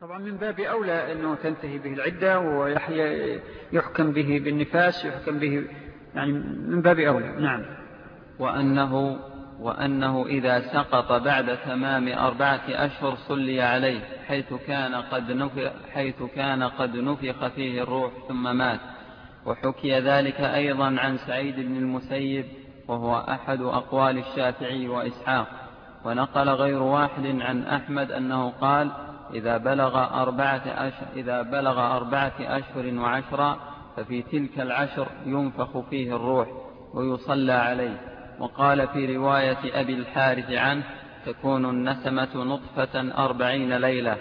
طبعا من باب أولى أنه تنتهي به العدة ويحكم به بالنفاس يحكم به يعني من باب أولى نعم. وأنه وأنه إذا سقط بعد تمام أربعة أشهر صلي عليه حيث كان قد نفخ, حيث كان قد نفخ فيه الروح ثم مات. وحكي ذلك أيضا عن سعيد بن المسيب وهو أحد أقوال الشافعي وإسحاق. ونقل غير واحد عن أحمد أنه قال إذا بلغ أربعة أشهر, إذا بلغ أربعة أشهر وعشرا ففي تلك العشر ينفخ فيه الروح ويصلى عليه. وقال في رواية أبي الحارث عنه تكون النسمة نطفة أربعين ليلة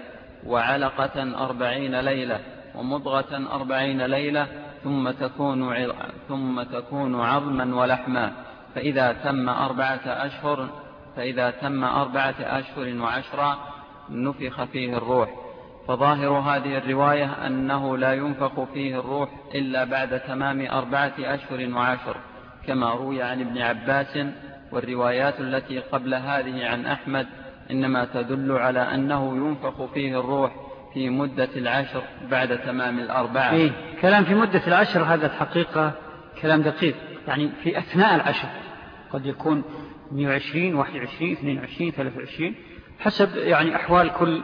وعلقة أربعين ليلة ومضغة أربعين ليلة ثم تكون, ثم تكون عظما ولحما. فإذا تم أربعة أشهر فإذا تم أربعة أشهر وعشرة نفخ فيه الروح. فظاهر هذه الرواية أنه لا ينفخ فيه الروح إلا بعد تمام أربعة أشهر وعشر كما روي عن ابن عباس والروايات التي قبل هذه عن أحمد إنما تدل على أنه ينفخ فيه الروح في مدة العشر بعد تمام الأربعة. إيه كلام في مدة العشر هذا الحقيقة كلام دقيق. يعني في أثناء العشر قد يكون 120 21 22 23 حسب يعني أحوال كل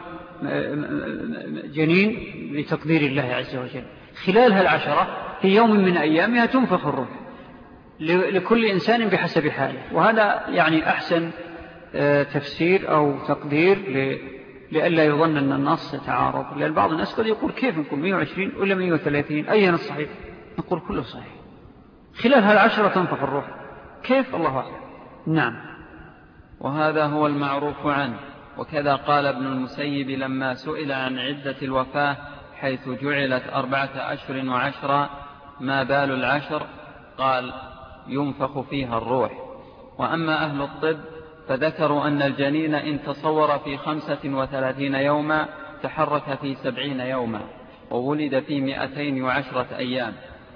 جنين بتقدير الله عز وجل. خلال هالعشرة في يوم من أيامها تنفخ الروح لكل إنسان بحسب حاله. وهذا يعني أحسن آه، تفسير أو تقدير لألا يظن أن النص يتعارض لأن بعض الناس قد يقول كيف نقول 120 ولا 130 أي نص صحيح؟ نقول كله صحيح. خلال هالعشرة تنفخ الروح. كيف؟ الله أعلم. نعم. وهذا هو المعروف عنه. وكذا قال ابن المسيب لما سئل عن عدة الوفاة حيث جعلت أربعة أشهر وعشرة ما بال العشر؟ قال ينفخ فيها الروح. وأما أهل الطب فذكروا أن الجنين إن تصور في خمسة وثلاثين يوما تحرك في سبعين يوما وولد في مئتين وعشرة أيام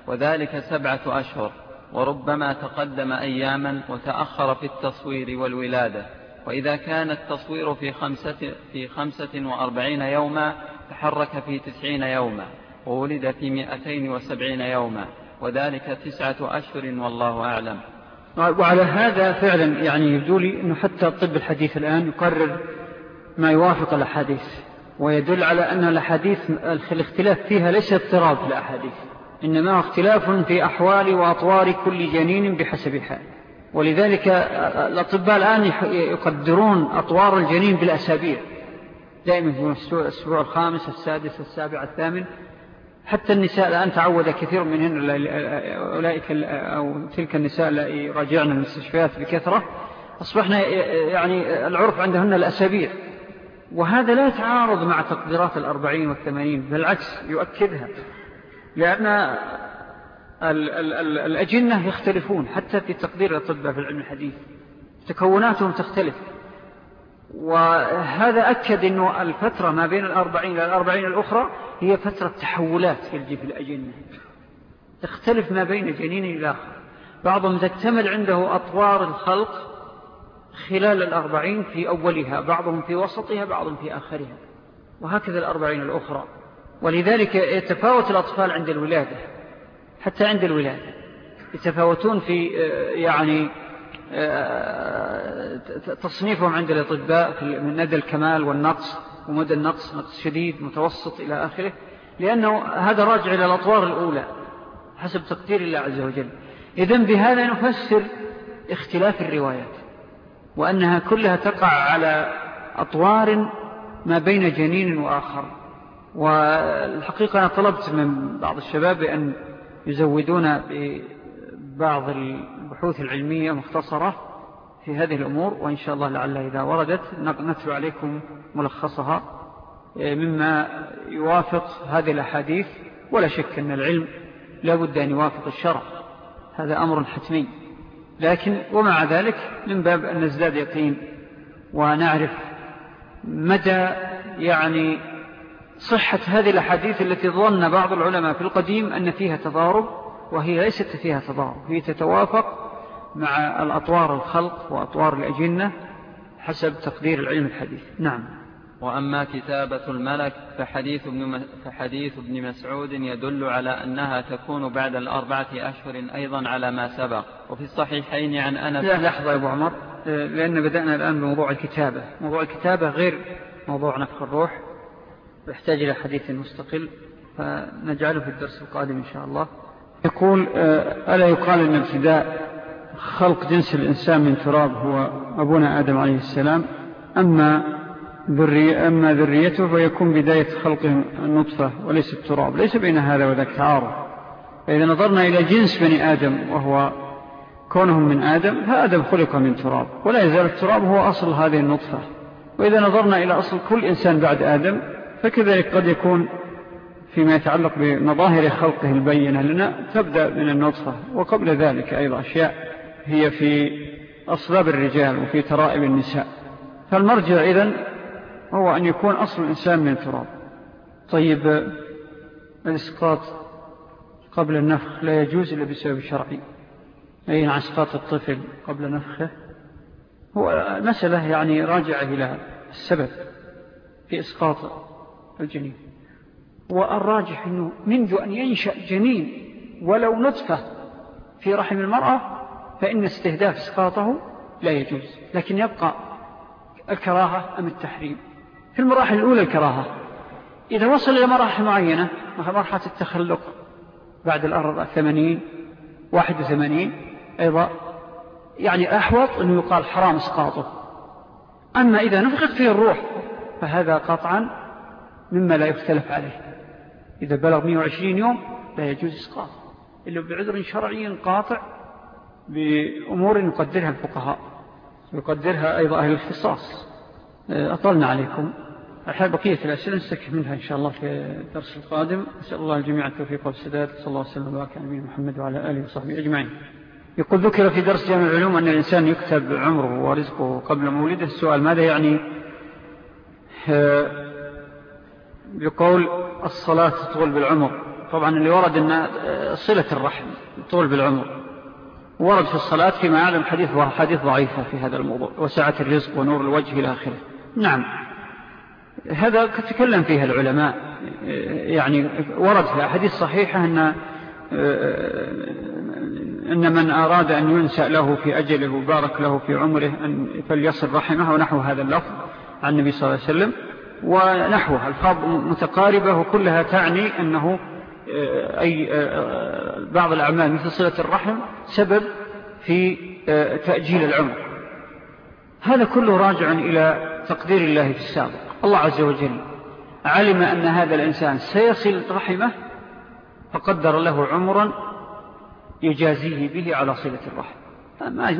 وذلك سبعة أشهر وربما تقدم أياما وتأخر في التصوير والولادة. وإذا كان التصوير في خمسة, في خمسة وأربعين يوما تحرك في تسعين يوما وولد في مئتين وسبعين يوما وذلك تسعة أشهر والله أعلم. وعلى هذا فعلا يعني يبدو لي أنه حتى الطب الحديث الآن يقرر ما يوافق الأحاديث ويدل على أن الأحاديث الاختلاف فيها ليس اضطراب في الأحاديث إنما اختلاف في أحوال وأطوار كل جنين بحسب حال. ولذلك الأطباء الآن يقدرون أطوار الجنين بالأسابيع. دائما في الأسبوع الخامس السادس السابع الثامن. حتى النساء الآن تعود كثير منهن أولئك أو تلك النساء التي راجعنا المستشفيات بكثرة. أصبحنا يعني العرف عندهن الأسابيع. وهذا لا يتعارض مع تقديرات الأربعين والثمانين بالعكس يؤكدها. لأن ال ال ال الأجنة يختلفون حتى في تقدير الأطباء في العلم الحديث. تكوناتهم تختلف. وهذا أكد أنه الفترة ما بين الأربعين والأربعين الأخرى هي فترة تحولات في الأجنة. تختلف ما بين جنين إلى آخر. بعضهم تكتمل عنده أطوار الخلق خلال الأربعين في أولها بعضهم في وسطها بعضهم في آخرها. وهكذا الأربعين الأخرى. ولذلك يتفاوت الأطفال عند الولادة. حتى عند الولادة. يتفاوتون في يعني تصنيفهم عند الأطباء من ندى الكمال والنقص ومدى النقص نقص شديد متوسط إلى آخره لأنه هذا راجع إلى الأطوار الأولى حسب تقدير الله عز وجل. إذن بهذا نفسر اختلاف الروايات وأنها كلها تقع على أطوار ما بين جنين وآخر. والحقيقة أنا طلبت من بعض الشباب بأن يزودون ببعض البحوث العلمية مختصرة في هذه الأمور وإن شاء الله لعل إذا وردت نتلو عليكم ملخصها إيه، مما يوافق هذه الأحاديث. ولا شك أن العلم لا بد أن يوافق الشرع. هذا أمر حتمي. لكن ومع ذلك من باب أن نزداد يقين ونعرف مدى يعني صحة هذه الأحاديث التي ظن بعض العلماء في القديم أن فيها تضارب وهي ليست فيها تضارب. هي تتوافق مع الأطوار الخلق وأطوار الأجنة حسب تقدير العلم الحديث. نعم. وأما كتابة الملك فحديث ابن, فحديث ابن مسعود يدل على أنها تكون بعد الأربعة أشهر أيضا على ما سبق. وفي الصحيحين عن أنس. لا لحظة يا أبو عمر. لأن بدأنا الآن بموضوع الكتابة. موضوع الكتابة غير موضوع نفخ الروح. يحتاج إلى حديث مستقل فنجعله في الدرس القادم إن شاء الله. يقول آه، ألا يقال أن ابتداء خلق جنس الإنسان من تراب هو أبونا آدم عليه السلام أما ذرية أما ذريته فيكون بداية خلقهم النطفة وليس التراب. ليس بين هذا وذاك تعارض. فإذا نظرنا إلى جنس بني آدم وهو كونهم من آدم فآدم خلق من تراب ولا يزال التراب هو أصل هذه النطفة. وإذا نظرنا إلى أصل كل إنسان بعد آدم فكذلك قد يكون فيما يتعلق بمظاهر خلقه البينة لنا تبدأ من النطفة وقبل ذلك أيضا أشياء هي في أصلاب الرجال وفي ترائب النساء. فالمرجع إذن هو أن يكون أصل الإنسان من تراب طيب الإسقاط قبل النفخ لا يجوز إلا بسبب شرعي. أي عن إسقاط الطفل قبل نفخه؟ هو مسألة يعني راجعة إلى السبب في إسقاط الجنين. والراجح أنه منذ أن ينشأ جنين ولو نطفة في رحم المرأة فإن استهداف إسقاطه لا يجوز. لكن يبقى الكراهة أم التحريم؟ في المراحل الأولى الكراهة. إذا وصل إلى مراحل معينة مرحلة التخلق بعد الأرض الثمانين واحد وثمانين أيضا يعني أحوط أنه يقال حرام اسقاطه أما إذا نفخت فيه الروح فهذا قطعا مما لا يختلف عليه. إذا بلغ 120 يوم لا يجوز إسقاط. إلا بعذر شرعي قاطع بأمور يقدرها الفقهاء. ويقدرها أيضا أهل الخصاص. أطلنا عليكم. الحال بقية الأسئلة نستكف منها إن شاء الله في الدرس القادم. أسأل الله الجميع التوفيق والسداد. صلى الله وسلم وبارك على محمد وعلى آله وصحبه أجمعين. يقول ذكر في درس جامع العلوم أن الإنسان يكتب عمره ورزقه قبل مولده. السؤال ماذا يعني؟ بقول الصلاة تطول بالعمر. طبعا اللي ورد أن صلة الرحم تطول بالعمر. ورد في الصلاة فيما أعلم حديث حديث ضعيفة في هذا الموضوع. وسعة الرزق ونور الوجه إلى آخره. نعم. هذا تكلم فيها العلماء. يعني ورد في حديث صحيحة أن أن من أراد أن ينسأ له في أجله وبارك له في عمره أن فليصل رحمه ونحو هذا اللفظ عن النبي صلى الله عليه وسلم. ونحوها. الفاظ متقاربة وكلها تعني أنه آه، أي آه، بعض الأعمال مثل صلة الرحم سبب في آه، تأجيل العمر. هذا كله راجع إلى تقدير الله في السابق. الله عز وجل علم أن هذا الإنسان سيصل رحمه فقدر له عمرا يجازيه به على صلة الرحم.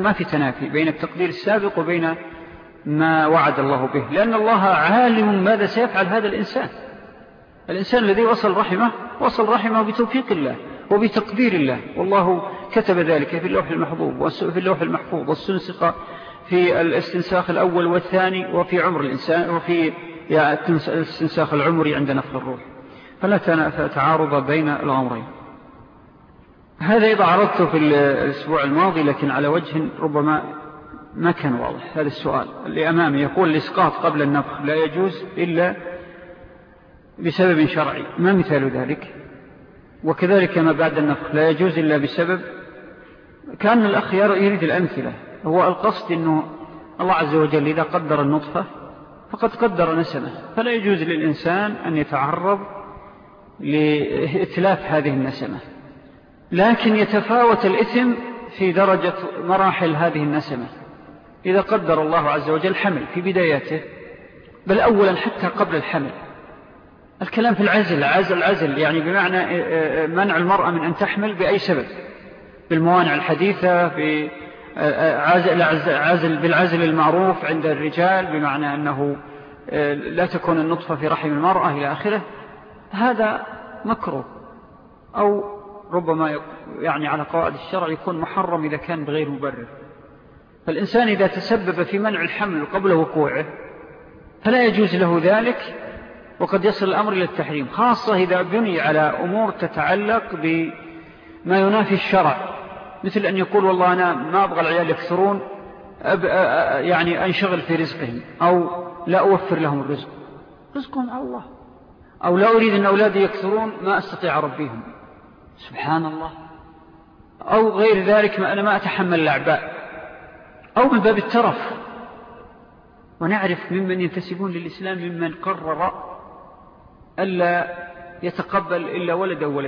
ما في تنافي بين التقدير السابق وبين ما وعد الله به. لأن الله عالم ماذا سيفعل هذا الإنسان. الإنسان الذي وصل رحمه وصل رحمه بتوفيق الله وبتقدير الله. والله كتب ذلك في اللوح المحبوب وفي اللوح المحفوظ والسنسق في الاستنساخ الأول والثاني وفي عمر الإنسان وفي الاستنساخ العمري عند نفخ الروح. فلا تعارض بين الأمرين. هذا إذا عرضته في الأسبوع الماضي لكن على وجه ربما ما كان واضح هذا السؤال. اللي أمامي يقول الإسقاط قبل النفخ لا يجوز إلا بسبب شرعي. ما مثال ذلك؟ وكذلك ما بعد النفخ لا يجوز إلا بسبب كأن الأخ يريد الأمثلة. هو القصد أنه الله عز وجل إذا قدر النطفة فقد قدر نسمة. فلا يجوز للإنسان أن يتعرض لإتلاف هذه النسمة. لكن يتفاوت الإثم في درجة مراحل هذه النسمة. إذا قدر الله عز وجل حمل في بداياته بل أولا حتى قبل الحمل. الكلام في العزل عزل العزل يعني بمعنى آه، آه، منع المرأة من أن تحمل بأي سبب. بالموانع الحديثة في آه، عزل, عزل بالعزل المعروف عند الرجال بمعنى أنه لا تكون النطفة في رحم المرأة إلى آخره. هذا مكروه. أو ربما يعني على قواعد الشرع يكون محرم إذا كان بغير مبرر. فالإنسان إذا تسبب في منع الحمل قبل وقوعه فلا يجوز له ذلك وقد يصل الأمر إلى التحريم خاصة إذا بني على أمور تتعلق بما ينافي الشرع مثل أن يقول والله أنا ما أبغى العيال يكثرون يعني أنشغل في رزقهم أو لا أوفر لهم الرزق. رزقهم على الله. أو لا أريد أن أولادي يكثرون ما أستطيع ربيهم. سبحان الله. أو غير ذلك ما أنا ما أتحمل الأعباء. أو من باب الترف. ونعرف ممن ينتسبون للإسلام ممن قرر ألا يتقبل إلا ولد أو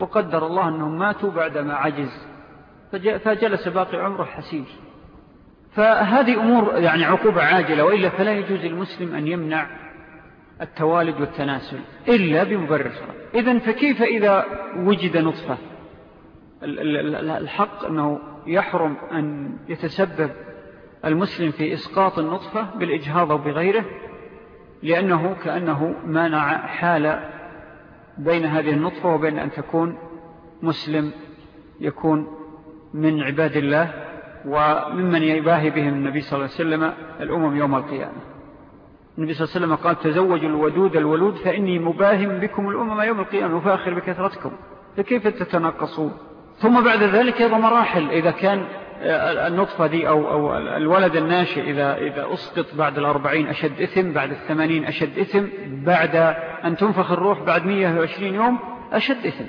وقدر الله أنهم ماتوا بعدما عجز. فجلس باقي عمره حسير. فهذه أمور يعني عقوبة عاجلة وإلا فلا يجوز المسلم أن يمنع التوالد والتناسل إلا بمبرر شرع إذن فكيف إذا وجد نطفة؟ الحق أنه يحرم أن يتسبب المسلم في إسقاط النطفة بالإجهاض بغيره لأنه كأنه مانع حال بين هذه النطفة وبين أن تكون مسلم يكون من عباد الله وممن يباهي بهم النبي صلى الله عليه وسلم الأمم يوم القيامة. النبي صلى الله عليه وسلم قال تزوجوا الودود الولود فإني مباهم بكم الأمم يوم القيامة وفاخر بكثرتكم فكيف تتناقصون؟ ثم بعد ذلك أيضا مراحل إذا كان النطفة دي أو, أو الولد الناشئ إذا, إذا أسقط بعد الأربعين أشد إثم بعد الثمانين أشد إثم بعد أن تنفخ الروح بعد مية وعشرين يوم أشد إثم.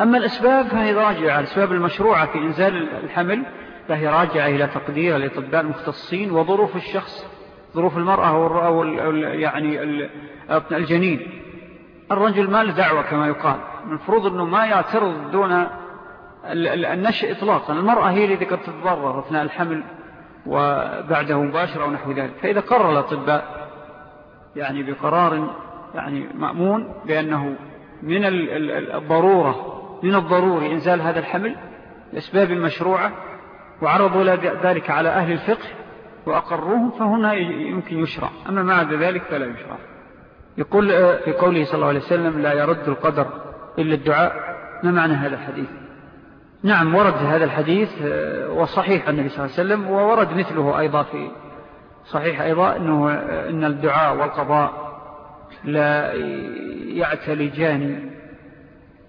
أما الأسباب فهي راجعة الأسباب المشروعة في إنزال الحمل فهي راجعة إلى تقدير الأطباء المختصين وظروف الشخص ظروف المرأة أو يعني الجنين. الرجل ما له دعوة كما يقال المفروض أنه ما يعترض دون النشء إطلاقا. المرأة هي التي قد تتضرر أثناء الحمل وبعده مباشرة أو نحو ذلك. فإذا قرر الأطباء يعني بقرار يعني مأمون بأنه من الضرورة من الضروري إنزال هذا الحمل لأسباب مشروعة وعرضوا ذلك على أهل الفقه وأقروهم فهنا يمكن يشرع. أما ما عدا ذلك فلا يشرع. يقول في قوله صلى الله عليه وسلم لا يرد القدر إلا الدعاء. ما معنى هذا الحديث؟ نعم ورد هذا الحديث آه، وصحيح النبي صلى الله عليه وسلم وورد مثله أيضا في صحيح أيضا أنه آه، إن الدعاء والقضاء لا يعتلجان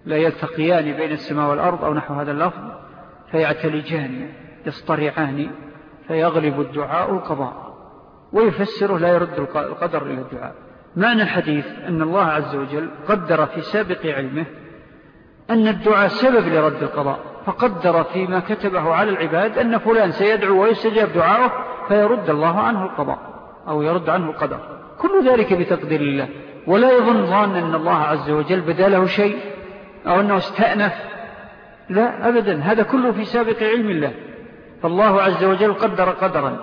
لا يلتقيان بين السماء والأرض أو نحو هذا اللفظ فيعتلجان يصطرعان فيغلب الدعاء القضاء ويفسره لا يرد القدر إلى الدعاء. معنى الحديث أن الله عز وجل قدر في سابق علمه أن الدعاء سبب لرد القضاء فقدر فيما كتبه على العباد أن فلان سيدعو ويستجاب دعاءه فيرد الله عنه القضاء أو يرد عنه القدر. كل ذلك بتقدير الله. ولا يظن ظان أن الله عز وجل بداله شيء أو أنه استأنف. لا أبدا. هذا كله في سابق علم الله. فالله عز وجل قدر قدرا.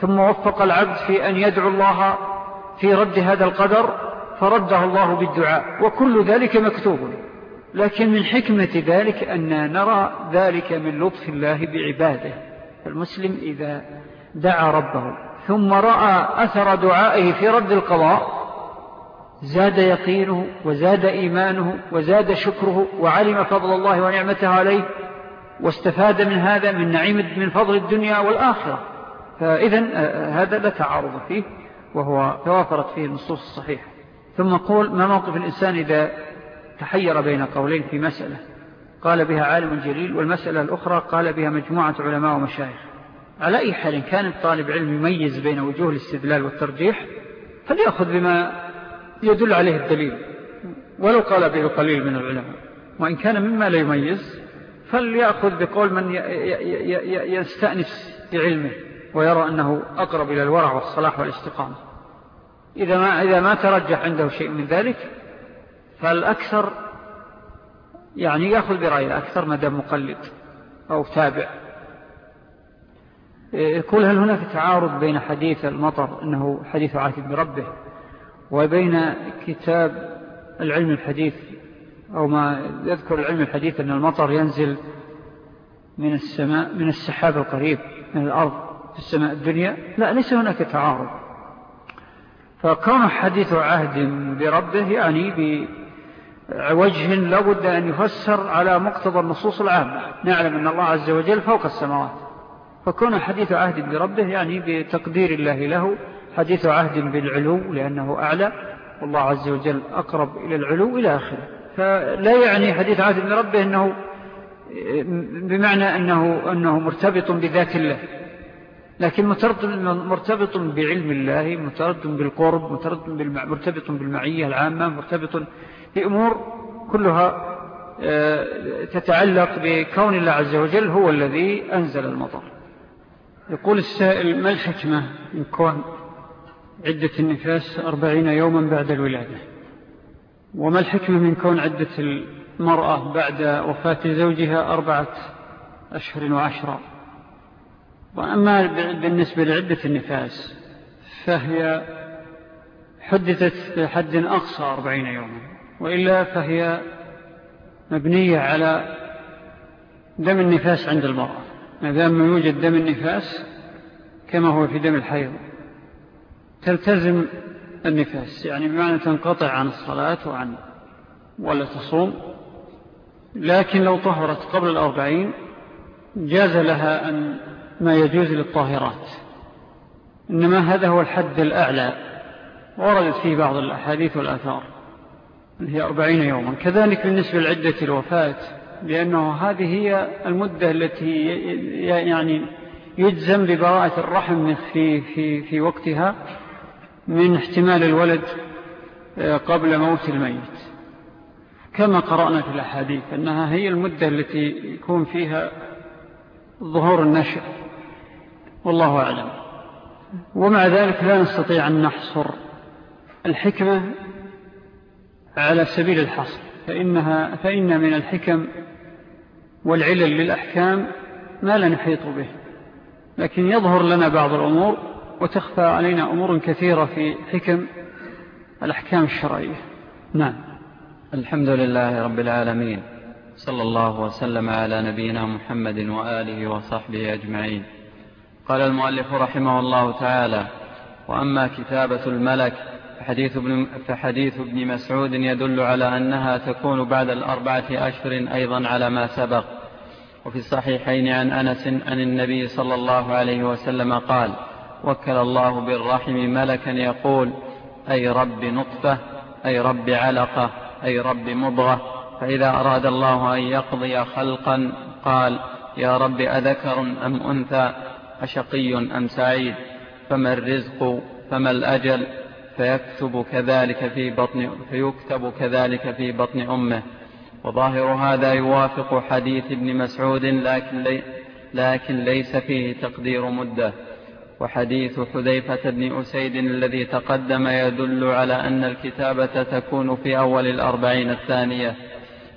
ثم وفق العبد في أن يدعو الله في رد هذا القدر فرده الله بالدعاء. وكل ذلك مكتوب. لكن من حكمة ذلك أن نرى ذلك من لطف الله بعباده. المسلم إذا دعا ربه ثم رأى أثر دعائه في رد القضاء زاد يقينه وزاد إيمانه وزاد شكره وعلم فضل الله ونعمته عليه واستفاد من هذا من نعيم من فضل الدنيا والآخرة. فإذا هذا لا تعارض فيه وهو توافرت فيه النصوص الصحيحة. ثم قول ما موقف الإنسان إذا تحير بين قولين في مسألة. قال بها عالم جليل والمسألة الأخرى قال بها مجموعة علماء ومشايخ. على أي حال كان الطالب علم يميز بين وجوه الاستدلال والترجيح فليأخذ بما يدل عليه الدليل. ولو قال به قليل من العلماء. وإن كان مما لا يميز فليأخذ بقول من يستأنس بعلمه ويرى أنه أقرب إلى الورع والصلاح والاستقامة. إذا ما, إذا ما ترجح عنده شيء من ذلك فالأكثر يعني يأخذ برأي الأكثر مدى مقلد أو تابع. يقول هل هناك تعارض بين حديث المطر أنه حديث عاتب بربه وبين كتاب العلم الحديث أو ما يذكر العلم الحديث أن المطر ينزل من السماء من السحاب القريب من الأرض في السماء الدنيا؟ لا ليس هناك تعارض. فكون حديث عهد بربه يعني وجه لابد أن يفسر على مقتضى النصوص العامة. نعلم أن الله عز وجل فوق السماوات. فكون حديث عهد بربه يعني بتقدير الله له حديث عهد بالعلو لأنه أعلى والله عز وجل أقرب إلى العلو إلى آخره. فلا يعني حديث عهد بربه أنه بمعنى أنه, أنه مرتبط بذات الله. لكن مرتبط بعلم الله مرتبط بالقرب مرتبط بالمعية العامة مرتبط بأمور كلها آه، تتعلق بكون الله عز وجل هو الذي أنزل المطر. يقول السائل ما الحكمة من كون عدة النفاس أربعين يوما بعد الولادة؟ وما الحكمة من كون عدة المرأة بعد وفاة زوجها أربعة أشهر وعشرة؟ وأما بالنسبة لعدة النفاس فهي حدثت بحد أقصى أربعين يوما. وإلا فهي مبنية على دم النفاس عند المرأة. ما دام يوجد دم النفاس كما هو في دم الحيض. تلتزم النفاس يعني بمعنى تنقطع عن الصلاة وعن ولا تصوم. لكن لو طهرت قبل الأربعين جاز لها أن ما يجوز للطاهرات. إنما هذا هو الحد الأعلى. وردت فيه بعض الأحاديث والآثار. هي أربعين يوما. كذلك بالنسبة لعدة الوفاة لأنه هذه هي المدة التي يعني يجزم ببراءة الرحم في, في, في وقتها من احتمال الولد آه، قبل موت الميت. كما قرأنا في الأحاديث أنها هي المدة التي يكون فيها ظهور النشأ. والله أعلم. ومع ذلك لا نستطيع أن نحصر الحكمة على سبيل الحصر. فإنها فإن من الحكم والعلل للأحكام ما لا نحيط به. لكن يظهر لنا بعض الأمور وتخفى علينا أمور كثيرة في حكم الأحكام الشرعية. نعم. الحمد لله رب العالمين. صلى الله وسلم على نبينا محمد وآله وصحبه أجمعين. قال المؤلف رحمه الله تعالى وأما كتابة الملك فحديث ابن, فحديث ابن مسعود يدل على أنها تكون بعد الأربعة أشهر أيضا على ما سبق. وفي الصحيحين عن أنس عن النبي صلى الله عليه وسلم قال وكل الله بالرحم ملكا يقول أي رب نطفة أي رب علقة أي رب مضغة. فإذا أراد الله أن يقضي خلقا قال يا رب أذكر أم أنثى أشقي أم سعيد فما الرزق فما الأجل فيكتب كذلك في بطن فيكتب كذلك في بطن أمه. وظاهر هذا يوافق حديث ابن مسعود لكن, لي لكن ليس فيه تقدير مدة. وحديث حذيفة بن أسيد الذي تقدم يدل على أن الكتابة تكون في أول الأربعين الثانية.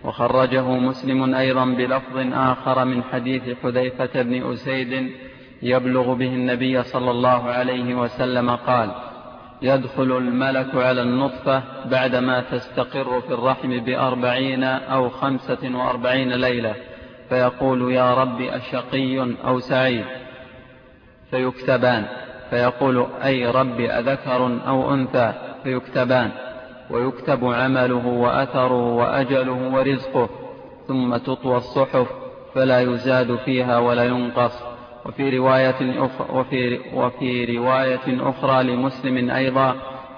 وخرجه مسلم أيضا بلفظ آخر من حديث حذيفة بن أسيد يبلغ به النبي صلى الله عليه وسلم قال يدخل الملك على النطفة بعدما تستقر في الرحم بأربعين أو خمسة وأربعين ليلة فيقول يا رب أشقي أو سعيد. فيكتبان فيقول أي رب أذكر أو أنثى فيكتبان. ويكتب عمله وأثره وأجله ورزقه ثم تطوى الصحف فلا يزاد فيها ولا ينقص. وفي رواية أخرى, وفي, وفي رواية أخرى لمسلم أيضا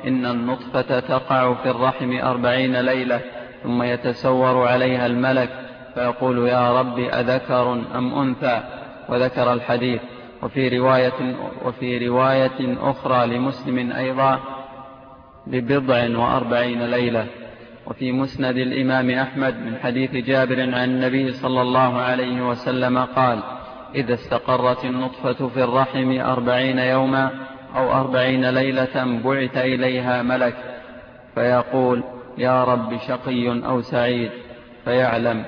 إن النطفة تقع في الرحم أربعين ليلة ثم يتسور عليها الملك فيقول يا رب أذكر أم أنثى؟ وذكر الحديث. وفي رواية, وفي رواية أخرى لمسلم أيضا ببضع وأربعين ليلة. وفي مسند الإمام أحمد من حديث جابر عن النبي صلى الله عليه وسلم قال إذا استقرت النطفة في الرحم أربعين يوما أو أربعين ليلة بعث إليها ملك فيقول يا رب شقي أو سعيد فيعلم.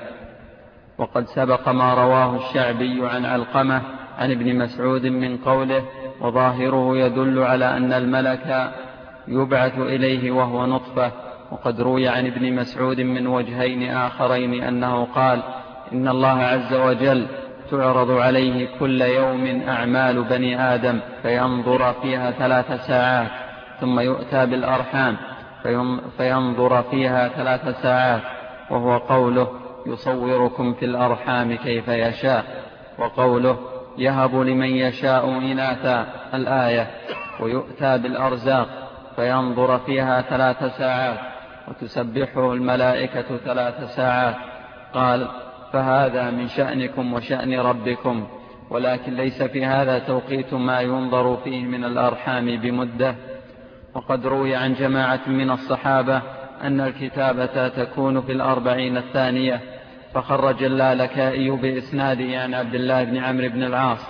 وقد سبق ما رواه الشعبي عن علقمة عن ابن مسعود من قوله وظاهره يدل على أن الملك يبعث إليه وهو نطفة. وقد روي عن ابن مسعود من وجهين آخرين أنه قال إن الله عز وجل تعرض عليه كل يوم أعمال بني آدم فينظر فيها ثلاث ساعات ثم يؤتى بالأرحام فينظر فيها ثلاث ساعات وهو قوله يصوركم في الأرحام كيف يشاء وقوله يهب لمن يشاء إناثا الآية ويؤتى بالأرزاق فينظر فيها ثلاث ساعات وتسبحه الملائكة ثلاث ساعات قال فهذا من شأنكم وشأن ربكم ولكن ليس في هذا توقيت ما ينظر فيه من الأرحام بمدة. وقد روي عن جماعة من الصحابة أن الكتابة تكون في الأربعين الثانية فخرج اللالكائي بإسناده عن عبد الله بن عمرو بن العاص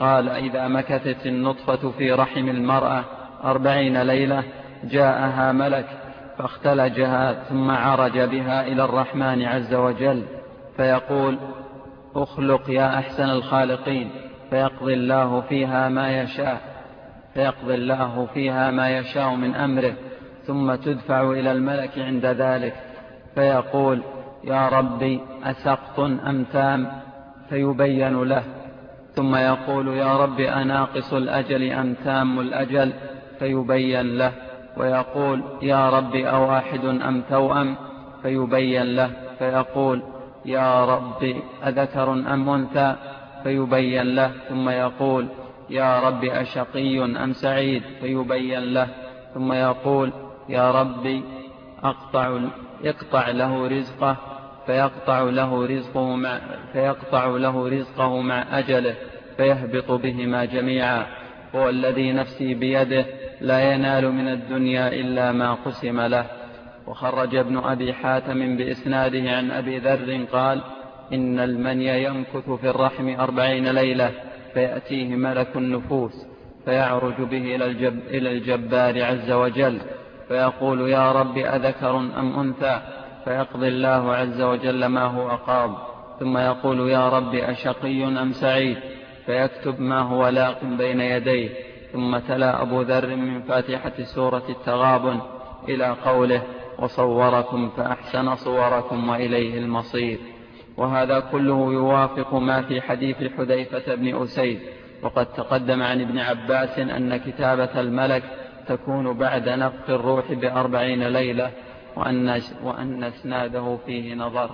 قال إذا مكثت النطفة في رحم المرأة أربعين ليلة جاءها ملك فاختلجها ثم عرج بها إلى الرحمن عز وجل فيقول اخلق يا أحسن الخالقين فيقضي الله فيها ما يشاء فيقضي الله فيها ما يشاء من أمره ثم تدفع إلى الملك عند ذلك. فيقول يا ربي أسقط أم تام؟ فيبين له. ثم يقول يا رب أناقص الأجل أم تام الأجل؟ فيبين له. ويقول يا رب أواحد أم توأم؟ فيبين له. فيقول يا رب أذكر أم أنثى؟ فيبين له ثم يقول يا رب أشقي أم سعيد؟ فيبين له ثم يقول يا رب أقطع يقطع له رزقه فيقطع له رزقه مع فيقطع له رزقه مع أجله فيهبط بهما جميعا. هو الذي نفسي بيده لا ينال من الدنيا إلا ما قسم له. وخرج ابن أبي حاتم بإسناده عن أبي ذر قال إن المني يمكث في الرحم أربعين ليلة فيأتيه ملك النفوس فيعرج به إلى, الجب إلى الجبار عز وجل فيقول يا رب أذكر أم أنثى فيقضي الله عز وجل ما هو قاض ثم يقول يا رب أشقي أم سعيد فيكتب ما هو لاق بين يديه ثم تلا أبو ذر من فاتحة سورة التغابن إلى قوله وصوركم فأحسن صوركم وإليه المصير. وهذا كله يوافق ما في حديث حذيفة بن أسيد. وقد تقدم عن ابن عباس أن كتابة الملك تكون بعد نفخ الروح بأربعين ليلة وأن, وأن إسناده فيه نظر.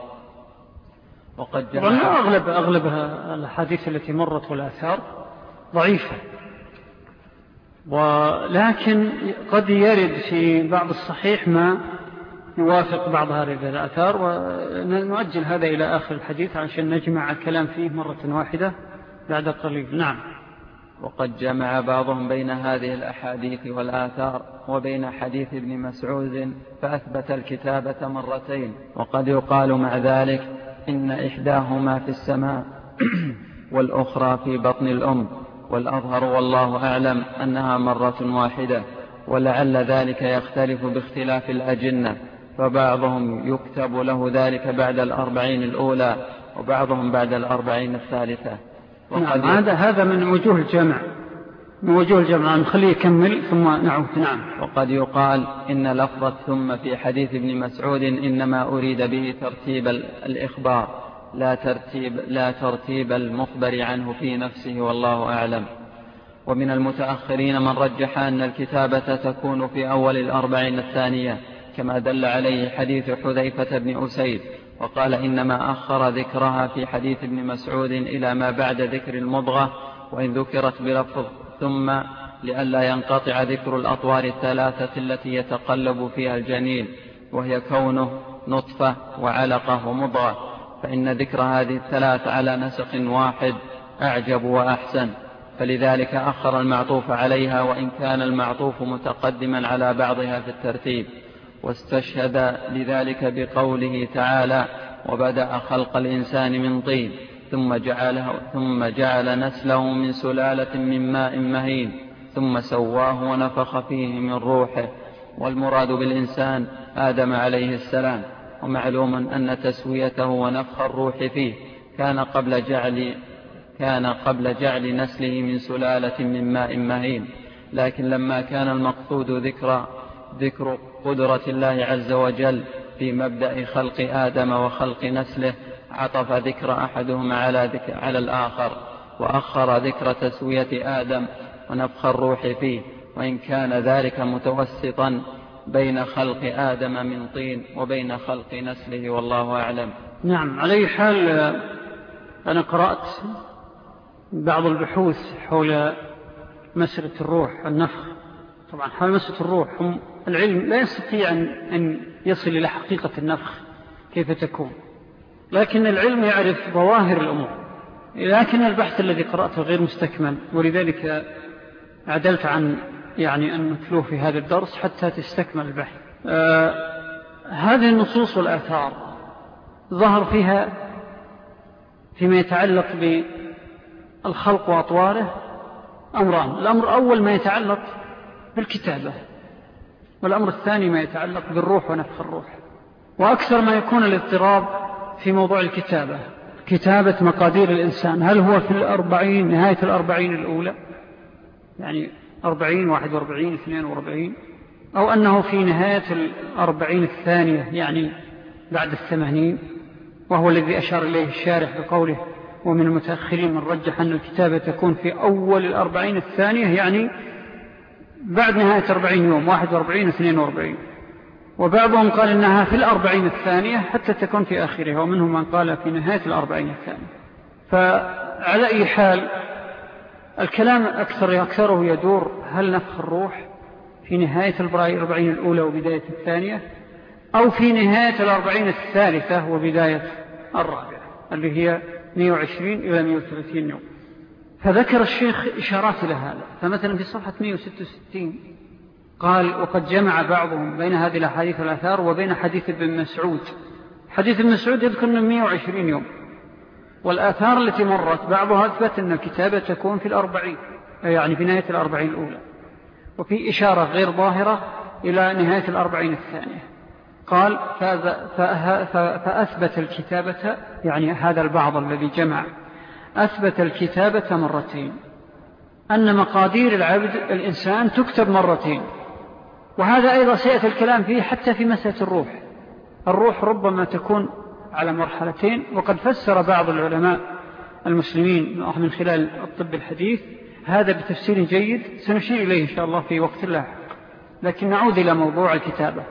وقد جمع أغلب, أغلب الحديث التي مرت والآثار ضعيفة. ولكن قد يرد في بعض الصحيح ما يوافق بعض هذه الآثار ونؤجل هذا إلى آخر الحديث عشان نجمع الكلام فيه مرة واحدة بعد قليل. نعم. وقد جمع بعضهم بين هذه الأحاديث والآثار وبين حديث ابن مسعود فأثبت الكتابة مرتين. وقد يقال مع ذلك إن إحداهما في السماء والأخرى في بطن الأم. والأظهر والله أعلم أنها مرة واحدة. ولعل ذلك يختلف باختلاف الأجنة. فبعضهم يكتب له ذلك بعد الأربعين الأولى وبعضهم بعد الأربعين الثالثة. نعم هذا هذا من وجوه الجمع. من وجوه الجمع. نخليه يكمل ثم نعود. نعم. وقد يقال إن لفظة ثم في حديث ابن مسعود إنما أريد به ترتيب الإخبار لا ترتيب, لا ترتيب المخبر عنه في نفسه والله أعلم. ومن المتأخرين من رجح أن الكتابة تكون في أول الأربعين الثانية. كما دل عليه حديث حذيفة بن أسيد وقال إنما أخر ذكرها في حديث ابن مسعود إلى ما بعد ذكر المضغة وإن ذكرت بلفظ ثم لئلا ينقطع ذكر الأطوار الثلاثة التي يتقلب فيها الجنين وهي كونه نطفة وعلقة ومضغة فإن ذكر هذه الثلاث على نسق واحد أعجب وأحسن. فلذلك أخر المعطوف عليها وإن كان المعطوف متقدما على بعضها في الترتيب. واستشهد لذلك بقوله تعالى وبدأ خلق الإنسان من طين ثم جعله ثم جعل نسله من سلالة من ماء مهين ثم سواه ونفخ فيه من روحه والمراد بالإنسان آدم عليه السلام. ومعلوم أن تسويته ونفخ الروح فيه كان قبل جعل كان قبل جعل نسله من سلالة من ماء مهين. لكن لما كان المقصود ذكر ذكر قدرة الله عز وجل في مبدأ خلق آدم وخلق نسله عطف ذكر أحدهما على, ذكر على الآخر وأخر ذكر تسوية آدم ونفخ الروح فيه. وإن كان ذلك متوسطا بين خلق آدم من طين وبين خلق نسله والله أعلم. نعم على حال أنا قرأت بعض البحوث حول مسألة الروح النفخ. طبعا حول مسألة الروح هم العلم لا يستطيع أن يصل إلى حقيقة النفخ كيف تكون. لكن العلم يعرف ظواهر الأمور. لكن البحث الذي قرأته غير مستكمل ولذلك عدلت عن يعني أن نتلوه في هذا الدرس حتى تستكمل البحث. آه هذه النصوص والآثار ظهر فيها فيما يتعلق بالخلق وأطواره أمران. الأمر الأول ما يتعلق بالكتابة. والأمر الثاني ما يتعلق بالروح ونفخ الروح وأكثر ما يكون الاضطراب في موضوع الكتابة كتابة مقادير الإنسان. هل هو في الأربعين نهاية الأربعين الأولى؟ يعني أربعين واحد وأربعين اثنين وأربعين. أو أنه في نهاية الأربعين الثانية يعني بعد الثمانين. وهو الذي أشار إليه الشارح بقوله ومن المتأخرين من رجح أن الكتابة تكون في أول الأربعين الثانية. يعني بعد نهاية أربعين يوم واحد وأربعين اثنين وأربعين. وبعضهم قال إنها في الأربعين الثانية حتى تكون في آخرها ومنهم من قال في نهاية الأربعين الثانية. فعلى أي حال الكلام أكثر أكثره يدور هل نفخ الروح في نهاية الأربعين الأولى وبداية الثانية أو في نهاية الأربعين الثالثة وبداية الرابعة اللي هي 120 إلى 130 يوم. فذكر الشيخ إشارات إلى هذا. فمثلا في صفحة 166 قال وقد جمع بعضهم بين هذه الأحاديث والأثار وبين حديث ابن مسعود. حديث ابن مسعود يذكر أنه 120 يوم. والآثار التي مرت بعضها أثبت أن الكتابة تكون في الأربعين يعني في نهاية الأربعين الأولى. وفي إشارة غير ظاهرة إلى نهاية الأربعين الثانية. قال فأثبت الكتابة يعني هذا البعض الذي جمع أثبت الكتابة مرتين أن مقادير العبد الإنسان تكتب مرتين وهذا أيضا سيأتي الكلام فيه حتى في مسألة الروح. الروح ربما تكون على مرحلتين وقد فسر بعض العلماء المسلمين من خلال الطب الحديث هذا بتفسير جيد سنشير إليه إن شاء الله في وقت لاحق لكن نعود إلى موضوع الكتابة.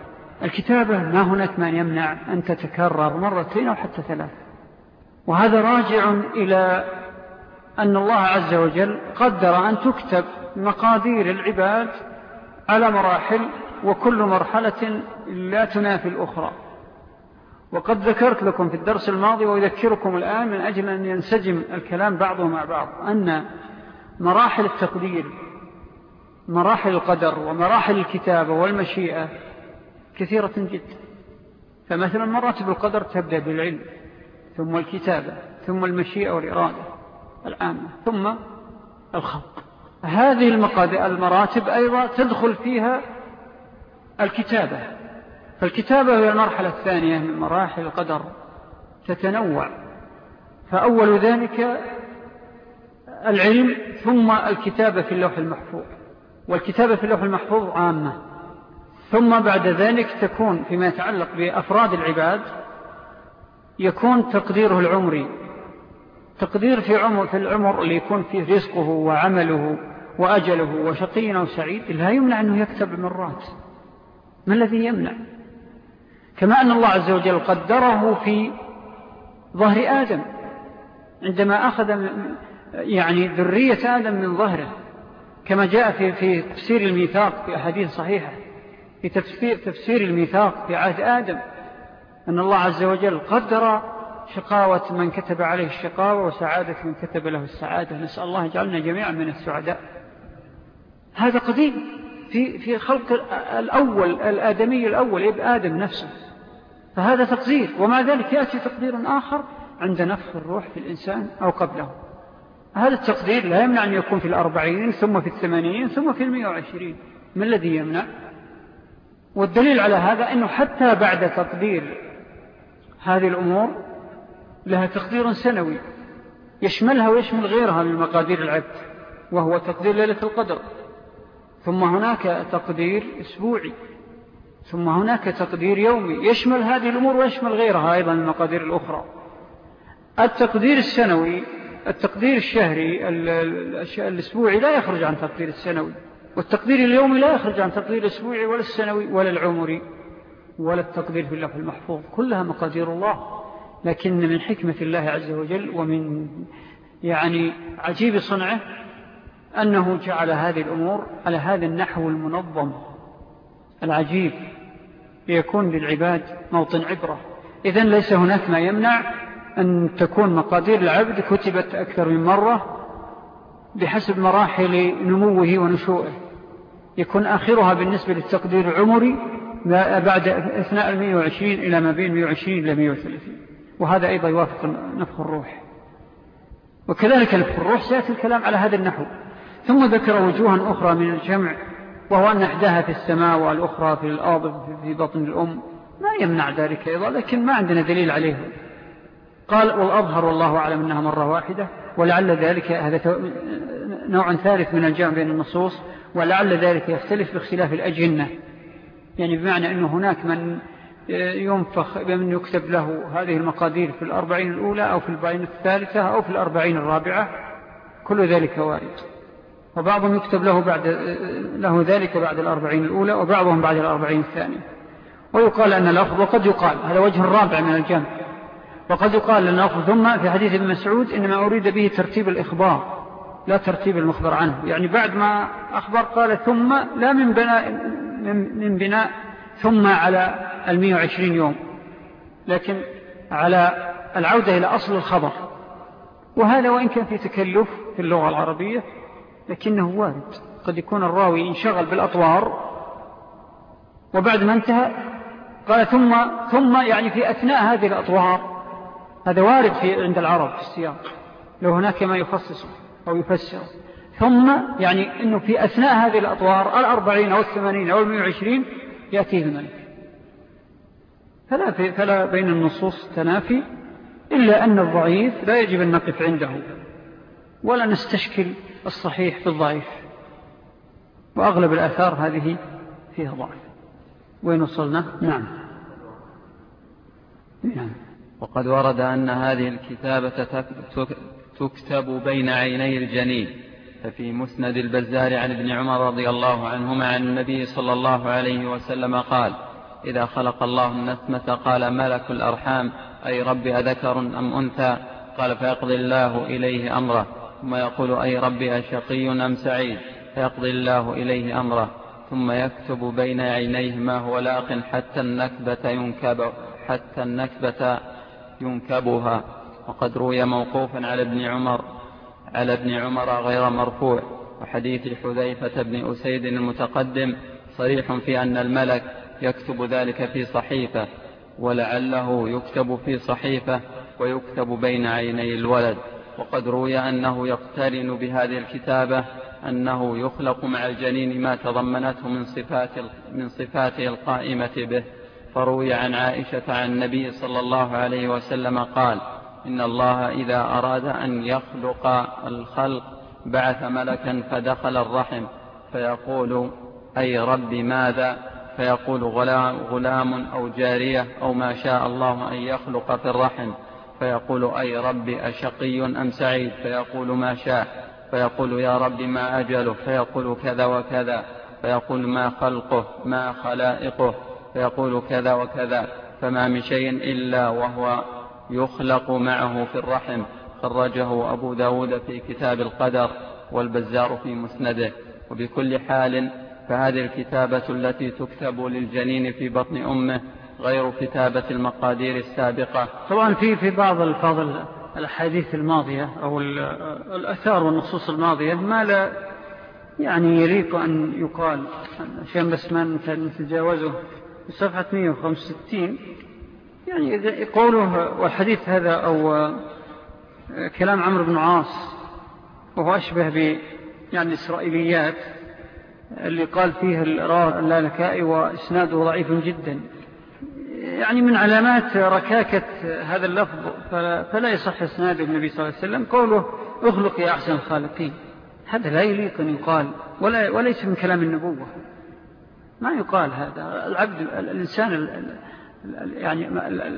الكتابة ما هناك ما يمنع أن تتكرر مرتين أو حتى ثلاث وهذا راجع إلى أن الله عز وجل قدر أن تكتب مقادير العباد على مراحل وكل مرحلة لا تنافي الأخرى. وقد ذكرت لكم في الدرس الماضي ويذكركم الآن من أجل أن ينسجم الكلام بعضه مع بعض أن مراحل التقدير مراحل القدر ومراحل الكتابة والمشيئة كثيرة جدا. فمثلا مراتب القدر تبدأ بالعلم. ثم الكتابة ثم المشيئة والإرادة العامة ثم الخلق. هذه المراتب أيضا تدخل فيها الكتابة. فالكتابة هي المرحلة الثانية من مراحل القدر تتنوع. فأول ذلك العلم ثم الكتابة في اللوح المحفوظ. والكتابة في اللوح المحفوظ عامة. ثم بعد ذلك تكون فيما يتعلق بأفراد العباد يكون تقديره العمري تقدير في عمر في العمر اللي يكون فيه رزقه وعمله وأجله وشقي أو سعيد لا يمنع أنه يكتب مرات. ما الذي يمنع؟ كما أن الله عز وجل قدره في ظهر آدم عندما أخذ يعني ذرية آدم من ظهره كما جاء في, في تفسير الميثاق في أحاديث صحيحة في تفسير, تفسير الميثاق في عهد آدم. أن الله عز وجل قدر شقاوة من كتب عليه الشقاوة وسعادة من كتب له السعادة. نسأل الله جعلنا جميعا من السعداء. هذا قديم. في, في خلق الأول الآدمي الأول ابن آدم نفسه. فهذا تقدير. وما ذلك يأتي تقدير آخر عند نفخ الروح في الإنسان أو قبله. هذا التقدير لا يمنع أن يكون في الأربعين ثم في الثمانين ثم في المئة وعشرين. ما الذي يمنع؟ والدليل على هذا أنه حتى بعد تقدير هذه الأمور لها تقدير سنوي يشملها ويشمل غيرها من مقادير العبد وهو تقدير ليلة القدر. ثم هناك تقدير أسبوعي. ثم هناك تقدير يومي. يشمل هذه الأمور ويشمل غيرها أيضا المقادير الأخرى. التقدير السنوي التقدير الشهري الأسبوعي لا يخرج عن تقدير السنوي والتقدير اليومي لا يخرج عن تقدير الأسبوعي ولا السنوي ولا العمري. ولا التقدير في اللوح المحفوظ كلها مقادير الله. لكن من حكمة الله عز وجل ومن يعني عجيب صنعه أنه جعل هذه الأمور على هذا النحو المنظم العجيب ليكون للعباد موطن عبرة. إذن ليس هناك ما يمنع أن تكون مقادير العبد كتبت أكثر من مرة بحسب مراحل نموه ونشوئه. يكون آخرها بالنسبة للتقدير العمري بعد أثناء المئة وعشرين إلى ما بين مئة وعشرين إلى مئة وثلاثين. وهذا أيضا يوافق نفخ الروح. وكذلك نفخ الروح سيأتي الكلام على هذا النحو. ثم ذكر وجوها أخرى من الجمع وهو أن أحداها في السماء والأخرى في الأرض في بطن الأم. ما يمنع ذلك أيضا لكن ما عندنا دليل عليه. قال والأظهر والله أعلم أنها مرة واحدة ولعل ذلك هذا نوع ثالث من الجمع بين النصوص ولعل ذلك يختلف باختلاف الأجنة. يعني بمعنى أنه هناك من ينفخ بمن يكتب له هذه المقادير في الأربعين الأولى أو في الأربعين الثالثة أو في الأربعين الرابعة كل ذلك وارد. وبعضهم يكتب له, بعد له ذلك بعد الأربعين الأولى وبعضهم بعد الأربعين الثانية. ويقال أن الأخذ وقد يقال هذا وجه الرابع من الجمع. وقد يقال أن الأخذ ثم في حديث ابن مسعود إنما أريد به ترتيب الإخبار لا ترتيب المخبر عنه. يعني بعد ما أخبر قال ثم لا من بناء, من بناء ثم على المئة وعشرين يوم لكن على العودة إلى أصل الخبر. وهذا وإن كان في تكلف في اللغة العربية لكنه وارد. قد يكون الراوي انشغل بالأطوار وبعد ما انتهى قال ثم ثم يعني في أثناء هذه الأطوار. هذا وارد في عند العرب في السياق. لو هناك ما يخصصه أو يفسر ثم يعني أنه في أثناء هذه الأطوار الأربعين أو الثمانين أو المئة وعشرين يأتيه الملك. فلا, فلا بين النصوص تنافي إلا أن الضعيف لا يجب أن نقف عنده ولا نستشكل الصحيح في الضعيف. وأغلب الأثار هذه فيها ضعف. وين وصلنا؟ نعم. نعم. وقد ورد أن هذه الكتابة تكتب بين عيني الجنين. ففي مسند البزار عن ابن عمر رضي الله عنهما عن النبي صلى الله عليه وسلم قال إذا خلق الله النسمة قال ملك الأرحام أي رب أذكر أم أنثى؟ قال فيقضي الله إليه أمره. ثم يقول أي رب أشقي أم سعيد؟ فيقضي الله إليه أمره. ثم يكتب بين عينيه ما هو لاق حتى النكبة ينكب حتى النكبة ينكبها. وقد روي موقوفا على ابن عمر على ابن عمر غير مرفوع وحديث حذيفة بن أسيد المتقدم صريح في أن الملك يكتب ذلك في صحيفة ولعله يكتب في صحيفة ويكتب بين عيني الولد. وقد روي أنه يقترن بهذه الكتابة أنه يخلق مع الجنين ما تضمنته من صفات من صفاته القائمة به. فروي عن عائشة عن النبي صلى الله عليه وسلم قال إن الله إذا أراد أن يخلق الخلق بعث ملكا فدخل الرحم فيقول أي رب ماذا؟ فيقول غلام, غلام أو جارية أو ما شاء الله أن يخلق في الرحم. فيقول أي رب أشقي أم سعيد؟ فيقول ما شاء. فيقول يا رب ما أجله؟ فيقول كذا وكذا. فيقول ما خلقه؟ ما خلائقه؟ فيقول كذا وكذا. فما من شيء إلا وهو يخلق معه في الرحم خرجه أبو داود في كتاب القدر والبزار في مسنده. وبكل حال فهذه الكتابة التي تكتب للجنين في بطن أمه غير كتابة المقادير السابقة. طبعا في في بعض الفاظ الحديث الماضية أو الأثار والنصوص الماضية ما لا يعني يليق أن يقال. عشان بس ما نتجاوزه صفحة 165 يعني قوله والحديث هذا أو كلام عمرو بن عاص وهو أشبه ب يعني إسرائيليات اللي قال فيه اللالكائي وإسناده ضعيف جدا. يعني من علامات ركاكة هذا اللفظ فلا, فلا يصح إسناد النبي صلى الله عليه وسلم. قوله اخلق يا أحسن الخالقين. هذا لا يليق أن يقال ولا وليس من كلام النبوة. ما يقال هذا. العبد الإنسان يعني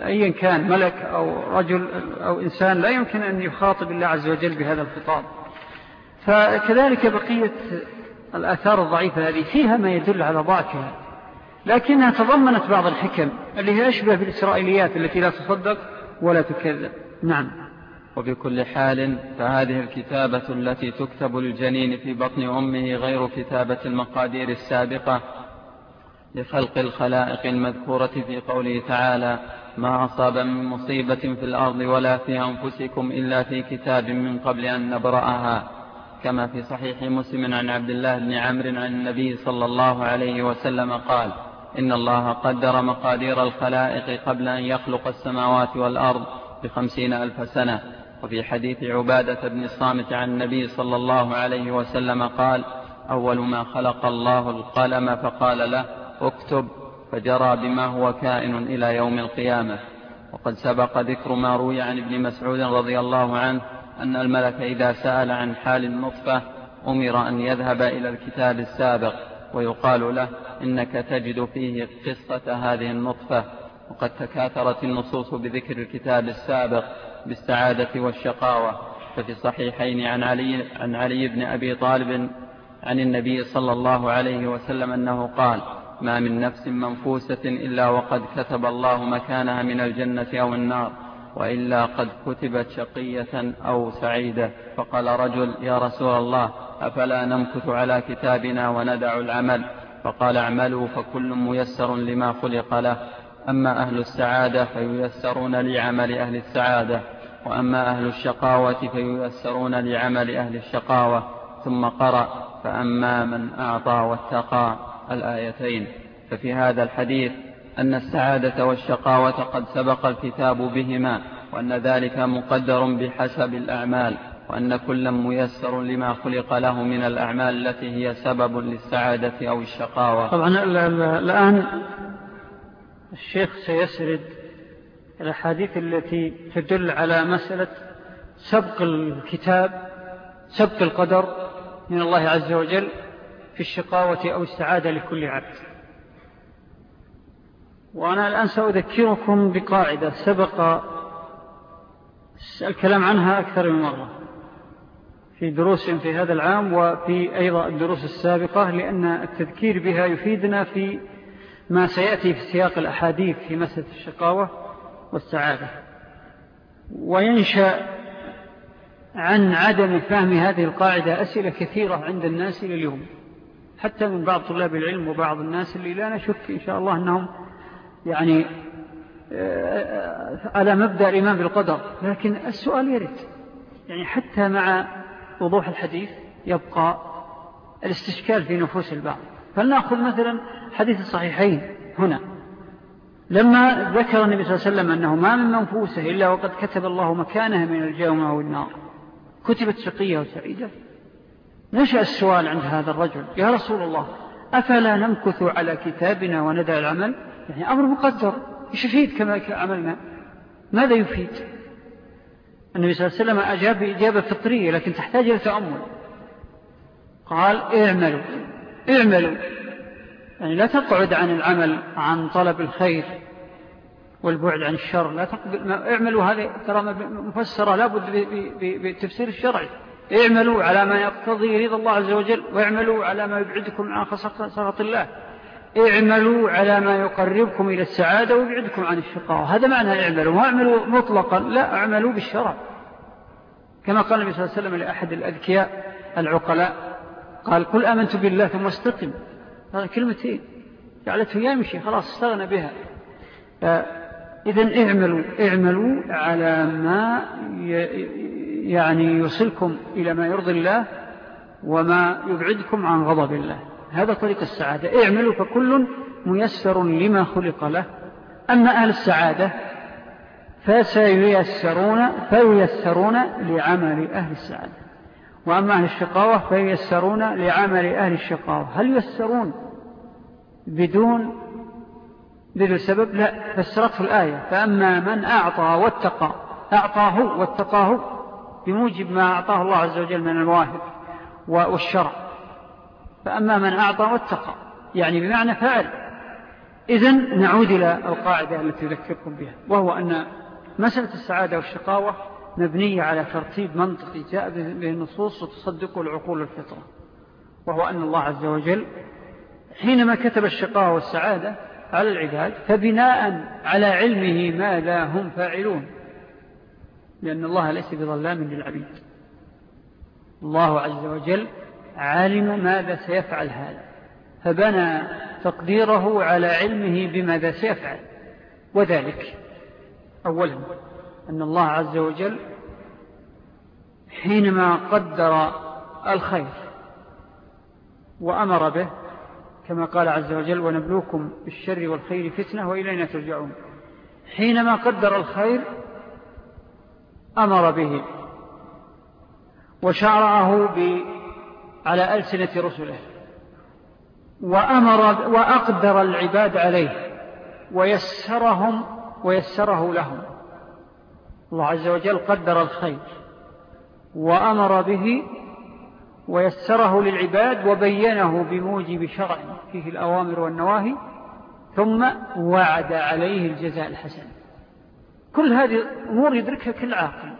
أيا كان ملك أو رجل أو إنسان لا يمكن أن يخاطب الله عز وجل بهذا الخطاب. فكذلك بقية الآثار الضعيفة هذه فيها ما يدل على ضعفها لكنها تضمنت بعض الحكم اللي هي أشبه بالإسرائيليات التي لا تصدق ولا تكذب. نعم. وبكل حال فهذه الكتابة التي تكتب للجنين في بطن أمه غير كتابة المقادير السابقة لخلق الخلائق المذكورة في قوله تعالى ما أصاب من مصيبة في الأرض ولا في أنفسكم إلا في كتاب من قبل أن نبرأها. كما في صحيح مسلم عن عبد الله بن عمرو عن النبي صلى الله عليه وسلم قال إن الله قدر مقادير الخلائق قبل أن يخلق السماوات والأرض بخمسين ألف سنة. وفي حديث عبادة بن الصامت عن النبي صلى الله عليه وسلم قال أول ما خلق الله القلم فقال له اكتب فجرى بما هو كائن إلى يوم القيامة. وقد سبق ذكر ما روي عن ابن مسعود رضي الله عنه أن الملك إذا سأل عن حال النطفة أمر أن يذهب إلى الكتاب السابق ويقال له إنك تجد فيه قصة هذه النطفة. وقد تكاثرت النصوص بذكر الكتاب السابق بالسعادة والشقاوة. ففي الصحيحين عن علي, عن علي بن أبي طالب عن النبي صلى الله عليه وسلم أنه قال ما من نفس منفوسة إلا وقد كتب الله مكانها من الجنة أو النار وإلا قد كتبت شقية أو سعيدة. فقال رجل يا رسول الله أفلا نمكث على كتابنا وندع العمل؟ فقال اعملوا فكل ميسر لما خلق له. أما أهل السعادة فييسرون لعمل أهل السعادة وأما أهل الشقاوة فييسرون لعمل أهل الشقاوة. ثم قرأ فأما من أعطى واتقى. الآيتين ففي هذا الحديث أن السعادة والشقاوة قد سبق الكتاب بهما وأن ذلك مقدر بحسب الأعمال وأن كلا ميسر لما خلق له من الأعمال التي هي سبب للسعادة أو الشقاوة. طبعا الآن الشيخ سيسرد الأحاديث التي تدل على مسألة سبق الكتاب سبق القدر من الله عز وجل في الشقاوة أو السعادة لكل عبد. وأنا الآن سأذكركم بقاعدة سبق الكلام عنها أكثر من مرة في دروس في هذا العام وفي أيضا الدروس السابقة لأن التذكير بها يفيدنا في ما سيأتي في سياق الأحاديث في مسألة الشقاوة والسعادة. وينشأ عن عدم فهم هذه القاعدة أسئلة كثيرة عند الناس إلى اليوم حتى من بعض طلاب العلم وبعض الناس اللي لا نشك إن شاء الله أنهم يعني آه، على مبدأ الإيمان بالقدر. لكن السؤال يرد. يعني حتى مع وضوح الحديث يبقى الاستشكال في نفوس البعض. فلنأخذ مثلا حديث الصحيحين هنا. لما ذكر النبي صلى الله عليه وسلم أنه ما من منفوسة إلا وقد كتب الله مكانها من الجومة والنار كتبت شقية وسعيدة نشأ السؤال عند هذا الرجل. يا رسول الله أفلا نمكث على كتابنا وندع العمل؟ يعني أمر مقدر. إيش يفيد كما عملنا ماذا يفيد؟ النبي صلى الله عليه وسلم أجاب بإجابة فطرية لكن تحتاج إلى تأمل. قال اعملوا. اعملوا. يعني لا تقعد عن العمل عن طلب الخير والبعد عن الشر. لا تقبل. اعملوا هذه ترى مفسرة لابد بتفسير الشرعي اعملوا على ما يقتضي رضا الله عز وجل واعملوا على ما يبعدكم عن سخط الله. اعملوا على ما يقربكم إلى السعادة ويبعدكم عن الشقاء. هذا معنى اعملوا. ما اعملوا مطلقا لا اعملوا بالشرع. كما قال النبي صلى الله عليه وسلم لأحد الأذكياء العقلاء قال قل آمنت بالله ثم استقم. هذا كلمتين. جعلته يمشي خلاص استغنى بها. إذن اعملوا. اعملوا على ما يعني يوصلكم إلى ما يرضي الله وما يبعدكم عن غضب الله. هذا طريق السعادة. اعملوا فكل ميسر لما خلق له. أما أهل السعادة فسييسرون فييسرون لعمل أهل السعادة. وأما أهل الشقاوة فييسرون لعمل أهل الشقاوة. هل يسرون بدون بدون سبب؟ لا. فسرته الآية. فأما من أعطى واتقى أعطاه واتقاه بموجب ما أعطاه الله عز وجل من المواهب والشرع. فأما من أعطى واتقى يعني بمعنى فعل. إذن نعود إلى القاعدة التي يذكركم بها وهو أن مسألة السعادة والشقاوة مبنية على ترتيب منطقي جاء به النصوص وتصدقه العقول الفطرة وهو أن الله عز وجل حينما كتب الشقاوة والسعادة على العباد فبناء على علمه ما لا هم فاعلون. لأن الله ليس بظلام للعبيد. الله عز وجل عالم ماذا سيفعل هذا. فبنى تقديره على علمه بماذا سيفعل. وذلك أولا أن الله عز وجل حينما قدر الخير وأمر به كما قال عز وجل ونبلوكم بالشر والخير فتنة وإلينا ترجعون. حينما قدر الخير أمر به وشرعه على ألسنة رسله وأمر وأقدر العباد عليه ويسرهم ويسره لهم. الله عز وجل قدر الخير وأمر به ويسره للعباد وبينه بموجب شرع فيه الأوامر والنواهي ثم وعد عليه الجزاء الحسن. كل هذه الأمور يدركها كل عاقل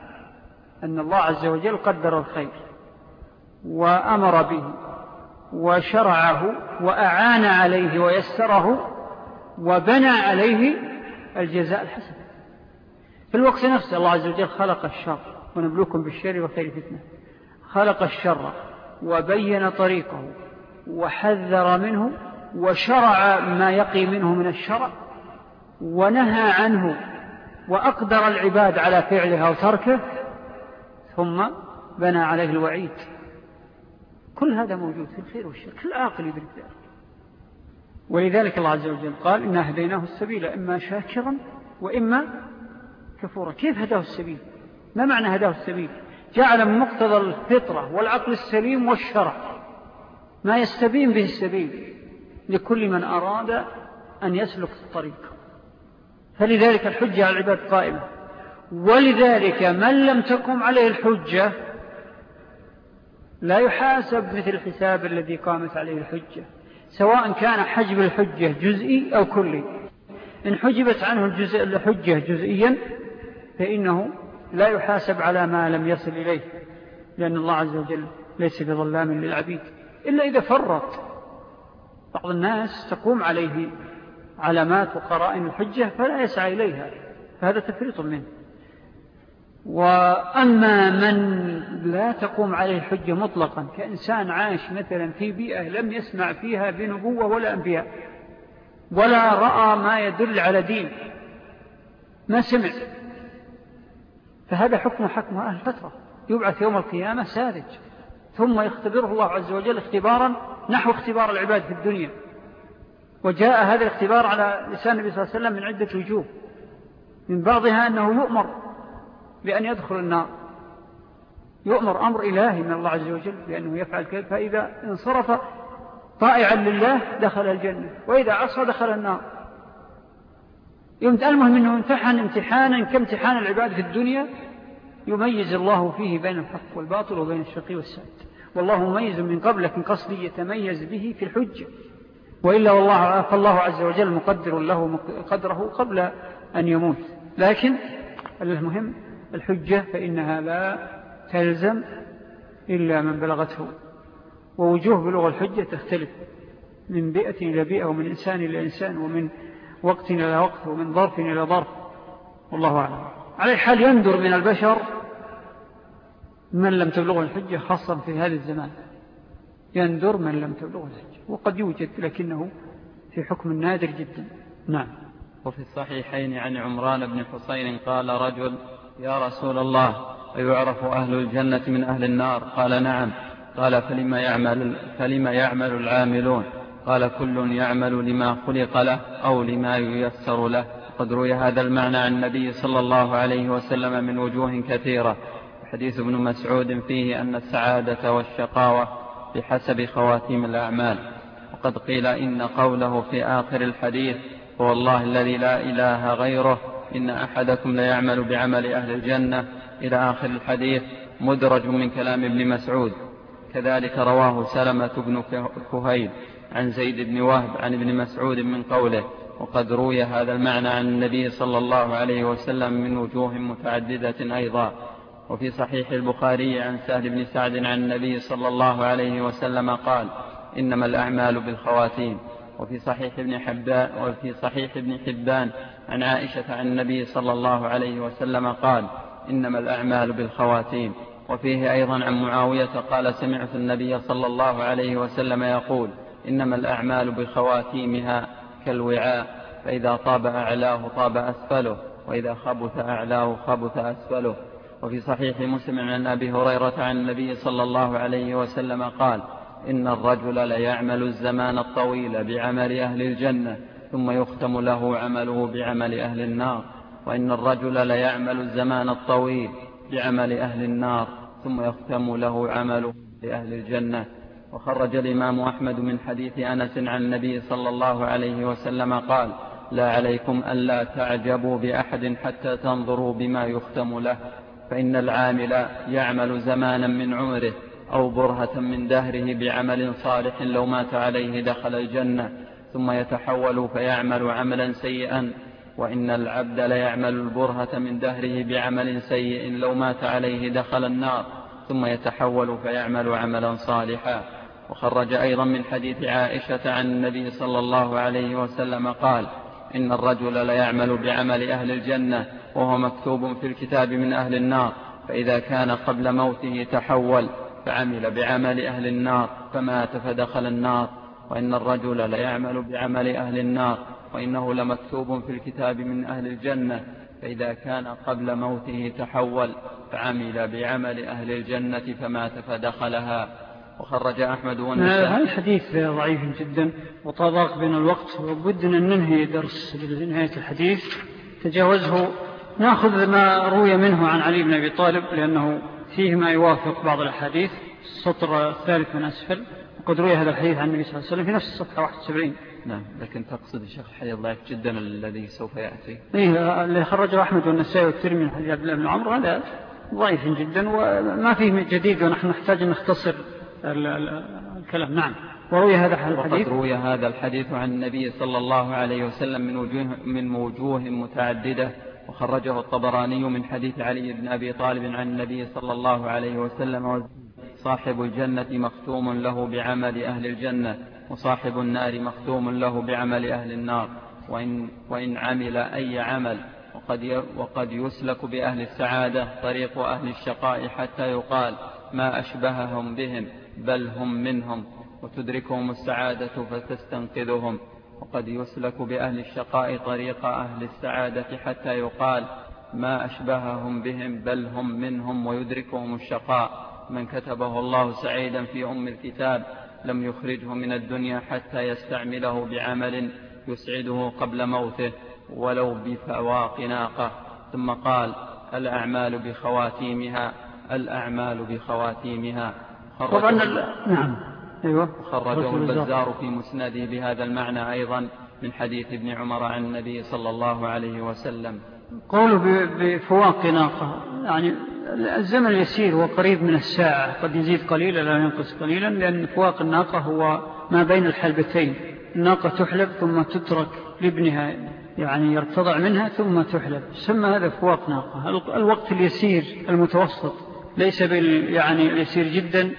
أن الله عز وجل قدر الخير وأمر به وشرعه وأعان عليه ويسره وبنى عليه الجزاء الحسن. في الوقت نفسه الله عز وجل خلق الشر ونبلوكم بالشر وخير فتنة. خلق الشر وبين طريقه وحذر منه وشرع ما يقي منه من الشرع ونهى عنه وأقدر العباد على فعله أو تركه ثم بنى عليه الوعيد. كل هذا موجود في الخير والشر كل عاقل يدرك ذلك. ولذلك الله عز وجل قال إنا هديناه السبيل إما شاكرا وإما كفورا. كيف هداه السبيل؟ ما معنى هداه السبيل؟ جعل مقتضى الفطرة والعقل السليم والشرع. ما يستبين به السبيل لكل من أراد أن يسلك الطريق. فلذلك الحجة على العباد قائمة. ولذلك من لم تقم عليه الحجة لا يحاسب مثل الحساب الذي قامت عليه الحجة سواء كان حجب الحجة جزئي أو كلي. إن حجبت عنه الجزء الحجة جزئيا فإنه لا يحاسب على ما لم يصل إليه لأن الله عز وجل ليس بظلام للعبيد إلا إذا فرط. بعض الناس تقوم عليه علامات وقرائن الحجة فلا يسعى إليها فهذا تفريط منه. وأما من لا تقوم عليه الحجة مطلقا كإنسان عاش مثلا في بيئة لم يسمع فيها بنبوة ولا أنبياء ولا رأى ما يدل على دين ما سمع فهذا حكم حكم أهل الفترة. يبعث يوم القيامة ساذج ثم يختبره الله عز وجل اختبارا نحو اختبار العباد في الدنيا. وجاء هذا الاختبار على لسان النبي صلى الله عليه وسلم من عدة وجوه. من بعضها أنه يؤمر بأن يدخل النار. يؤمر أمر إلهي من الله عز وجل بأنه يفعل كذا فإذا انصرف طائعا لله دخل الجنة وإذا عصى دخل النار. المهم أنه امتحن امتحانا كامتحان العباد في الدنيا يميز الله فيه بين الحق والباطل وبين الشقي والسعد. والله مميز من قبل لكن قصدي يتميز به في الحجة. وإلا والله فالله عز وجل مقدر له قدره قبل أن يموت. لكن المهم الحجة فإنها لا تلزم إلا من بلغته. ووجوه بلغة الحجة تختلف. من بيئة إلى بيئة ومن إنسان إلى إنسان ومن وقت إلى وقت ومن ظرف إلى ظرف. والله أعلم. على حال يندر من البشر من لم تبلغه الحجة خاصة في هذا الزمان. يندر من لم تبلغه الحجة. وقد يوجد لكنه في حكم نادر جدا. نعم. وفي الصحيحين عن عمران بن حسين قال رجل يا رسول الله أيعرف أهل الجنة من أهل النار؟ قال نعم. قال فلما يعمل, فلما يعمل العاملون؟ قال كل يعمل لما خلق له أو لما ييسر له. قد روي هذا المعنى عن النبي صلى الله عليه وسلم من وجوه كثيرة. حديث ابن مسعود فيه أن السعادة والشقاوة بحسب خواتيم الأعمال. وقد قيل إن قوله في آخر الحديث هو الله الذي لا إله غيره إن أحدكم ليعمل بعمل أهل الجنة. إلى آخر الحديث مدرج من كلام ابن مسعود. كذلك رواه سلمة بن كهيل عن زيد بن وهب عن ابن مسعود من قوله وقد روي هذا المعنى عن النبي صلى الله عليه وسلم من وجوه متعددة أيضا. وفي صحيح البخاري عن سهل بن سعد عن النبي صلى الله عليه وسلم قال إنما الأعمال بالخواتيم. وفي صحيح ابن حبان وفي صحيح ابن حبان عن عائشة عن النبي صلى الله عليه وسلم قال إنما الأعمال بالخواتيم. وفيه أيضا عن معاوية قال سمعت النبي صلى الله عليه وسلم يقول إنما الأعمال بخواتيمها كالوعاء فإذا طاب أعلاه طاب أسفله وإذا خبث أعلاه خبث أسفله. وفي صحيح مسلم عن أبي هريرة عن النبي صلى الله عليه وسلم قال إن الرجل ليعمل الزمان الطويل بعمل أهل الجنة ثم يختم له عمله بعمل أهل النار. وإن الرجل ليعمل الزمان الطويل بعمل أهل النار ثم يختم له عمله لأهل الجنة. وخرج الإمام أحمد من حديث أنس عن النبي صلى الله عليه وسلم قال لا عليكم ألا تعجبوا بأحد حتى تنظروا بما يختم له. فإن العامل يعمل زمانا من عمره أو برهة من دهره بعمل صالح لو مات عليه دخل الجنة ثم يتحول فيعمل عملا سيئا. وإن العبد ليعمل البرهة من دهره بعمل سيء لو مات عليه دخل النار ثم يتحول فيعمل عملا صالحا. وخرج أيضا من حديث عائشة عن النبي صلى الله عليه وسلم قال إن الرجل ليعمل بعمل أهل الجنة وهو مكتوب في الكتاب من أهل النار فإذا كان قبل موته تحول فعمل بعمل أهل النار فمات فدخل النار. وإن الرجل ليعمل بعمل أهل النار وإنه لمكتوب في الكتاب من أهل الجنة. فإذا كان قبل موته تحول فعمل بعمل أهل الجنة فمات فدخلها. وخرج أحمد والنساء هذا الحديث ضعيف جدا وطابق بين الوقت وبدنا أن ننهي درس لنهاية الحديث. تجاوزه نأخذ ما روي منه عن علي بن أبي طالب لأنه فيه ما يوافق بعض الأحاديث. السطر الثالث من أسفل. وقد روي هذا الحديث عن النبي صلى الله عليه وسلم في نفس الصفحة 71 نعم لكن تقصد الشيخ الحديث ضعيف جدا الذي سوف يأتي. إيه اللي خرجه أحمد والنسائي والترمي من حديث عبد الله بن عمر هذا ضعيف جدا وما فيه جديد ونحن نحتاج أن نختصر الكلام. نعم وروي هذا الحديث وقد روي هذا الحديث عن النبي صلى الله عليه وسلم من وجوه, من وجوه متعددة. وخرجه الطبراني من حديث علي بن أبي طالب عن النبي صلى الله عليه وسلم صاحب الجنة مختوم له بعمل أهل الجنة وصاحب النار مختوم له بعمل أهل النار. وإن, وإن عمل أي عمل وقد, وقد يسلك بأهل السعادة طريق أهل الشقاء حتى يقال ما أشبههم بهم بل هم منهم وتدركهم السعادة فتستنقذهم. وقد يسلك بأهل الشقاء طريق أهل السعادة حتى يقال ما أشبههم بهم بل هم منهم ويدركهم الشقاء. من كتبه الله سعيدا في أم الكتاب لم يخرجه من الدنيا حتى يستعمله بعمل يسعده قبل موته ولو بفواق ناقة. ثم قال الأعمال بخواتيمها الأعمال بخواتيمها. طبعا نعم. أيوة. خرجه البزار في مسنده بهذا المعنى أيضا من حديث ابن عمر عن النبي صلى الله عليه وسلم. قوله بفواق ناقة. يعني الزمن اليسير هو قريب من الساعة. قد يزيد قليلا لا ينقص قليلا لأن فواق الناقة هو ما بين الحلبتين. الناقة تحلب ثم تترك لابنها يعني يرتضع منها ثم تحلب. سمى هذا فواق ناقة. الوقت اليسير المتوسط ليس بال يعني اليسير جدا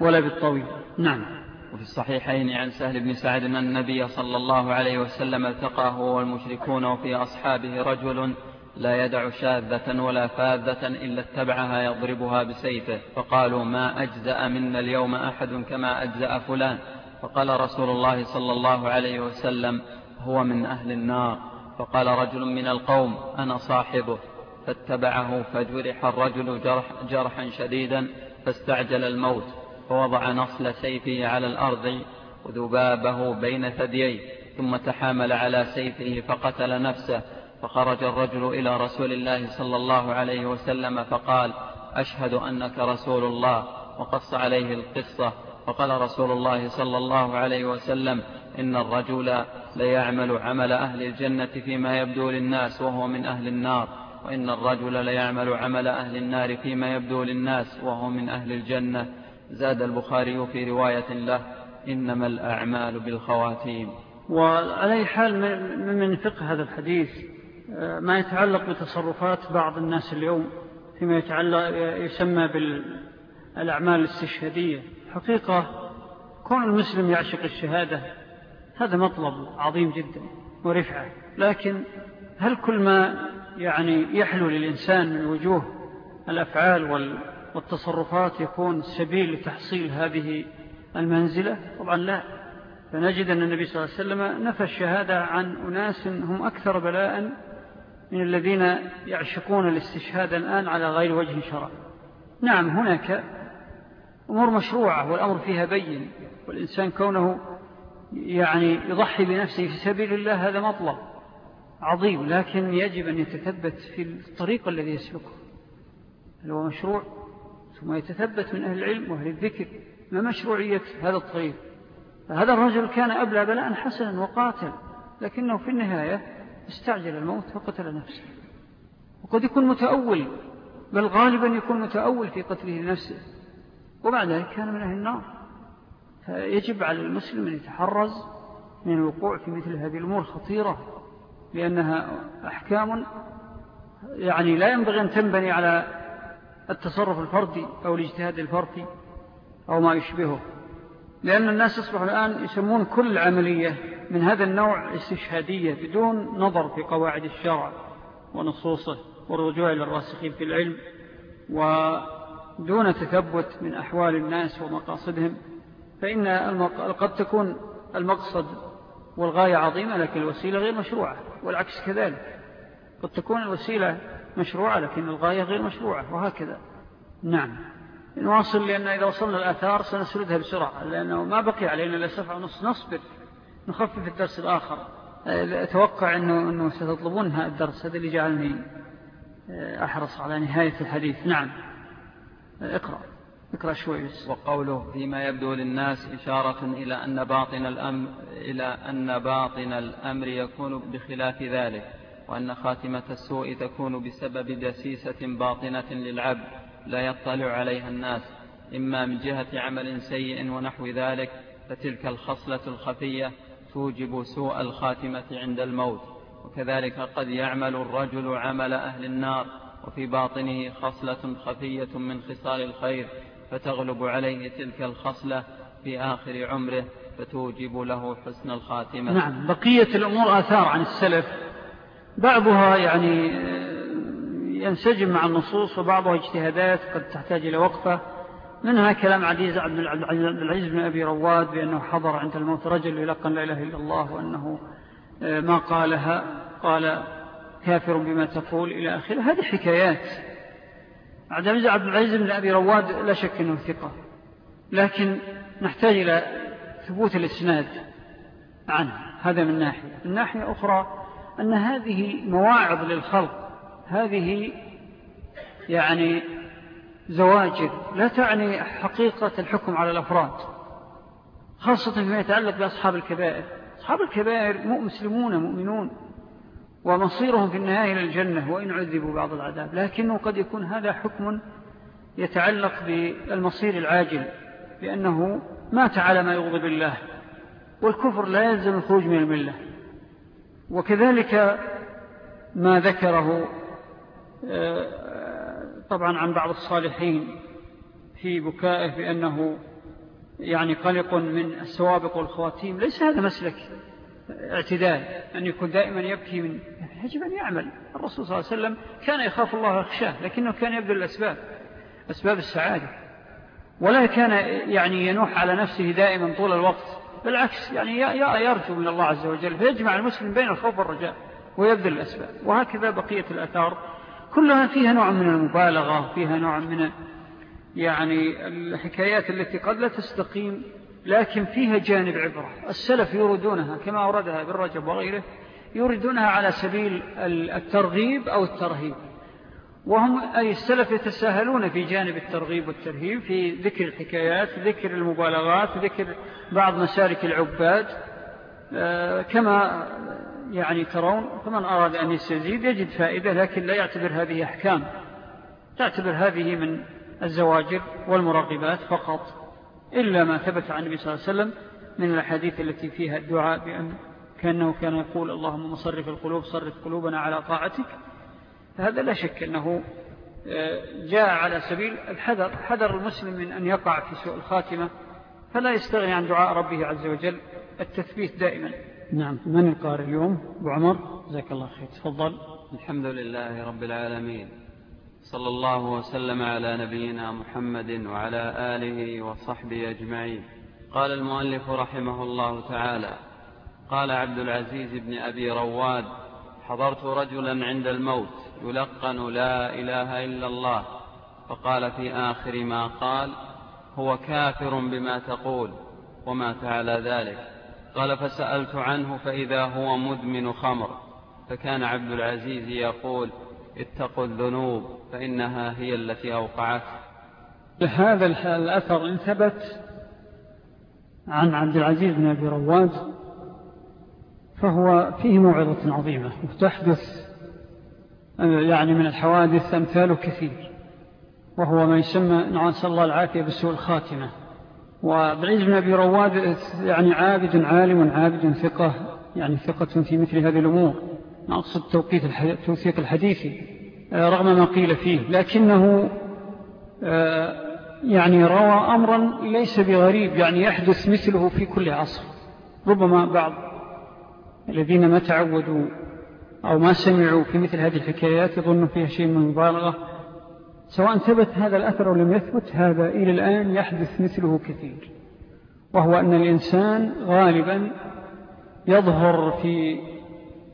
ولا بالطويل. نعم. وفي الصحيحين عن سهل بن سعد أن النبي صلى الله عليه وسلم التقى هو والمشركون وفي أصحابه رجل لا يدع شاذة ولا فاذة إلا اتبعها يضربها بسيفه. فقالوا ما أجزأ منا اليوم أحد كما أجزأ فلان. فقال رسول الله صلى الله عليه وسلم هو من أهل النار. فقال رجل من القوم أنا صاحبه. فاتبعه فجرح الرجل جرح جرحا شديدا فاستعجل الموت. فوضع نصل سيفه على الأرض وذبابه بين ثدييه ثم تحامل على سيفه فقتل نفسه. فخرج الرجل إلى رسول الله صلى الله عليه وسلم فقال أشهد أنك رسول الله. وقص عليه القصة. فقال رسول الله صلى الله عليه وسلم إن الرجل ليعمل عمل أهل الجنة فيما يبدو للناس وهو من أهل النار وإن الرجل ليعمل عمل أهل النار فيما يبدو للناس وهو من أهل الجنة. زاد البخاري في رواية له إنما الأعمال بالخواتيم. وعلى حال من فقه هذا الحديث ما يتعلق بتصرفات بعض الناس اليوم فيما يتعلق يسمى بالأعمال الاستشهادية. حقيقة كون المسلم يعشق الشهادة هذا مطلب عظيم جدا ورفعة. لكن هل كل ما يعني يحلو للإنسان من وجوه الأفعال والتصرفات يكون سبيل لتحصيل هذه المنزلة؟ طبعا لا. فنجد أن النبي صلى الله عليه وسلم نفى الشهادة عن أناس هم أكثر بلاء من الذين يعشقون الاستشهاد الآن على غير وجه شرع. نعم هناك أمور مشروعة والأمر فيها بين والإنسان كونه يعني يضحي بنفسه في سبيل الله هذا مطلب عظيم لكن يجب أن يتثبت في الطريق الذي يسلكه هل هو مشروع؟ ثم يتثبت من أهل العلم وأهل الذكر ما مشروعية هذا الطريق. فهذا الرجل كان أبلى بلاء حسنا وقاتل لكنه في النهاية استعجل الموت فقتل نفسه. وقد يكون متأول بل غالبا يكون متأول في قتله نفسه وبعد ذلك كان من أهل النار. فيجب على المسلم أن يتحرز من الوقوع في مثل هذه الأمور خطيرة لأنها أحكام يعني لا ينبغي أن تنبني على التصرف الفردي أو الاجتهاد الفردي أو ما يشبهه. لأن الناس يصبحوا الآن يسمون كل عملية من هذا النوع استشهادية بدون نظر في قواعد الشرع ونصوصه والرجوع إلى الراسخين في العلم ودون تثبت من أحوال الناس ومقاصدهم. فإن قد تكون المقصد والغاية عظيمة لكن الوسيلة غير مشروعة والعكس كذلك. قد تكون الوسيلة مشروعة لكن الغاية غير مشروعة وهكذا. نعم. نواصل لأن إذا وصلنا الآثار سنسردها بسرعة لأنه ما بقي علينا إلا سفع ونص. نصبر. نخفف الدرس الآخر. أتوقع أنه, أنه ستطلبون هذا الدرس هذا اللي جعلني أحرص على نهاية الحديث. نعم. اقرأ. اقرأ شوي بس. وقوله فيما يبدو للناس إشارة إلى أن باطن الأمر إلى أن باطن الأمر يكون بخلاف ذلك. وأن خاتمة السوء تكون بسبب دسيسة باطنة للعبد لا يطلع عليها الناس. إما من جهة عمل سيء ونحو ذلك فتلك الخصلة الخفية توجب سوء الخاتمة عند الموت. وكذلك قد يعمل الرجل عمل أهل النار وفي باطنه خصلة خفية من خصال الخير فتغلب عليه تلك الخصلة في آخر عمره فتوجب له حسن الخاتمة. نعم بقية الأمور آثار عن السلف. بعضها يعني ينسجم مع النصوص وبعضها اجتهادات قد تحتاج إلى وقفة. منها كلام عزيز عبد العزيز بن أبي رواد بأنه حضر عند الموت رجل يلقن لا إله إلا الله وأنه آه، ما قالها قال كافر بما تقول إلى آخره. هذه حكايات. عبد العزيز بن أبي رواد لا شك أنه ثقة. لكن نحتاج إلى ثبوت الإسناد عنه. هذا من ناحية. من ناحية أخرى أن هذه مواعظ للخلق. هذه يعني زواجر. لا تعني حقيقة الحكم على الأفراد. خاصة فيما يتعلق بأصحاب الكبائر. أصحاب الكبائر مسلمون مؤمنون. ومصيرهم في النهاية إلى الجنة وإن عذبوا بعض العذاب. لكنه قد يكون هذا حكم يتعلق بالمصير العاجل لأنه مات على ما يغضب الله والكفر لا يلزم الخروج من الملة. وكذلك ما ذكره آه، طبعا عن بعض الصالحين في بكائه بأنه يعني قلق من السوابق والخواتيم. ليس هذا مسلك اعتدال أن يكون دائما يبكي من يجب أن يعمل. الرسول صلى الله عليه وسلم كان يخاف الله ويخشاه لكنه كان يبذل الأسباب أسباب السعادة. ولا كان يعني ينوح على نفسه دائما طول الوقت. بالعكس يعني يرجو من الله عز وجل فيجمع المسلم بين الخوف والرجاء ويبذل الأسباب. وهكذا بقية الأثار. كلها فيها نوع من المبالغة فيها نوع من يعني الحكايات التي قد لا تستقيم لكن فيها جانب عبرة. السلف يريدونها كما أوردها بالرجب وغيره يريدونها على سبيل الترغيب أو الترهيب. وهم أي السلف يتساهلون في جانب الترغيب والترهيب في ذكر الحكايات ذكر المبالغات ذكر بعض مسارك العباد. آه، كما يعني ترون فمن أراد أن يستزيد يجد فائدة لكن لا يعتبر هذه أحكام. تعتبر هذه من الزواجر والمراقبات فقط إلا ما ثبت عن النبي صلى الله عليه وسلم من الحديث التي فيها الدعاء بأن كأنه كان يقول اللهم مصرف القلوب صرف قلوبنا على طاعتك. فهذا لا شك أنه آه، جاء على سبيل الحذر. حذر المسلم من أن يقع في سوء الخاتمة فلا يستغني عن دعاء ربه عز وجل. التثبيت دائما. نعم. من القارئ اليوم؟ أبو عمر. جزاك الله خير. تفضل. الحمد لله رب العالمين. صلى الله وسلم على نبينا محمد وعلى آله وصحبه أجمعين. قال المؤلف رحمه الله تعالى قال عبد العزيز بن أبي رواد حضرت رجلا عند الموت يلقن لا إله إلا الله فقال في آخر ما قال هو كافر بما تقول ومات على ذلك. قال فسألت عنه فإذا هو مدمن خمر. فكان عبد العزيز يقول اتقوا الذنوب فإنها هي التي أوقعته هذا الأثر إن ثبت عن عبد العزيز بن أبي رواد فهو فيه موعظة عظيمة وتحدث يعني من الحوادث أمثال كثير وهو ما يسمى نسأل الله العافية بسوء الخاتمة. وعبد بن أبي رواد يعني عابد عالم عابد ثقة يعني ثقة في مثل هذه الأمور أقصد توثيق الحديث آه، رغم ما قيل فيه. لكنه آه، يعني روى أمرا ليس بغريب يعني يحدث مثله في كل عصر. ربما بعض الذين ما تعودوا أو ما سمعوا في مثل هذه الحكايات يظنوا فيها شيء من مبالغة. سواء ثبت هذا الأثر أو لم يثبت هذا إلى الآن يحدث مثله كثير. وهو أن الإنسان غالبا يظهر في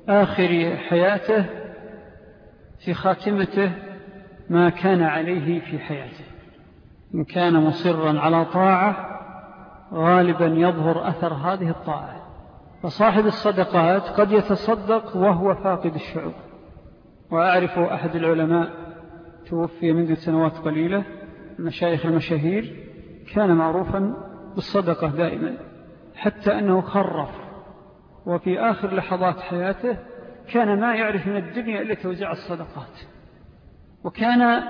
آخر حياته في خاتمته ما كان عليه في حياته. إن كان مصرا على طاعة غالبا يظهر أثر هذه الطاعة. فصاحب الصدقات قد يتصدق وهو فاقد الشعور. وأعرف أحد العلماء توفي منذ سنوات قليلة المشايخ المشاهير كان معروفا بالصدقة دائما حتى أنه خرف وفي آخر لحظات حياته كان ما يعرف من الدنيا إلا توزيع الصدقات. وكان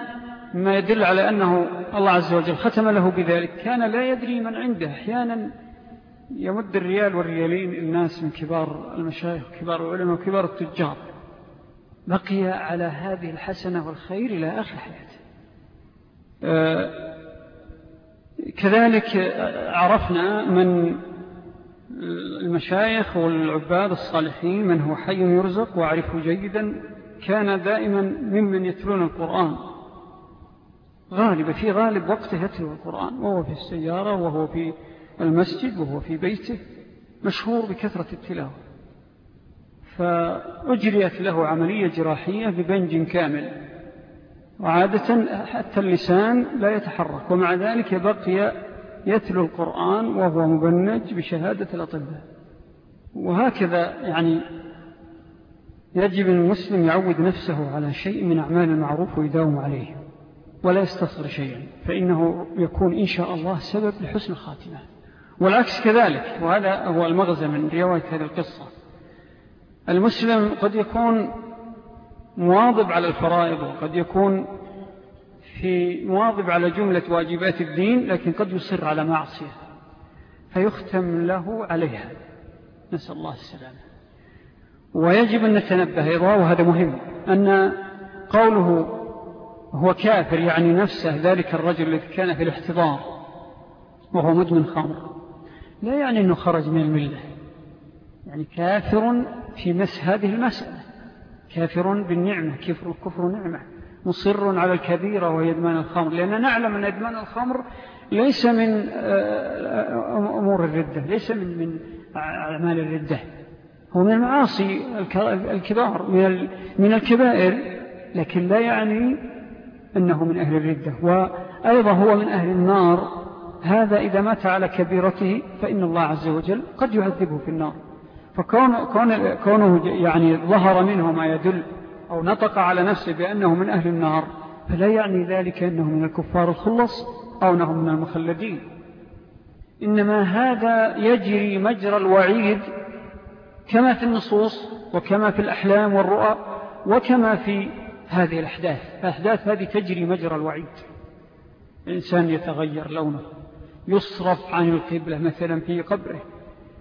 ما يدل على أنه الله عز وجل ختم له بذلك كان لا يدري من عنده أحيانا يمد الريال والريالين الناس من كبار المشايخ وكبار العلماء وكبار التجار. بقي على هذه الحسنة والخير إلى آخر حياته. آه، كذلك عرفنا من المشايخ والعباد الصالحين من هو حي يرزق وأعرفه جيدا كان دائما ممن يتلون القرآن. غالبا في غالب وقته يتلو القرآن وهو في السيارة وهو في المسجد وهو في بيته مشهور بكثرة التلاوة. فأجريت له عملية جراحية ببنج كامل وعادة حتى اللسان لا يتحرك ومع ذلك بقي يتلو القرآن وهو مبنج بشهادة الأطباء. وهكذا يعني يجب المسلم يعود نفسه على شيء من أعمال المعروف ويداوم عليه ولا يستصغر شيئا فإنه يكون إن شاء الله سبب لحسن الخاتمة. والعكس كذلك وهذا هو المغزى من رواية هذه القصة. المسلم قد يكون مواظب على الفرائض وقد يكون في مواظب على جملة واجبات الدين لكن قد يصر على معصية فيختم له عليها. نسأل الله السلامة. ويجب أن نتنبه أيضا وهذا مهم أن قوله هو كافر يعني نفسه ذلك الرجل الذي كان في الاحتضار وهو مدمن خمر. لا يعني أنه خرج من الملة. يعني كافر في مس هذه المسألة. كافر بالنعمة كفر الكفر نعمة. مصر على الكبيرة وهي إدمان الخمر. لأننا نعلم أن إدمان الخمر ليس من آه، أمور الردة ليس من, من أعمال الردة. هو من المعاصي الكبار من الكبائر. لكن لا يعني أنه من أهل الردة. وأيضا هو من أهل النار. هذا إذا مات على كبيرته فإن الله عز وجل قد يعذبه في النار. فكونه يعني ظهر منه ما يدل أو نطق على نفسه بأنه من أهل النار فلا يعني ذلك أنه من الكفار الخلص أو أنه من المخلدين. إنما هذا يجري مجرى الوعيد كما في النصوص وكما في الأحلام والرؤى وكما في هذه الأحداث. الأحداث هذه تجري مجرى الوعيد. الإنسان يتغير لونه. يصرف عن القبلة مثلا في قبره.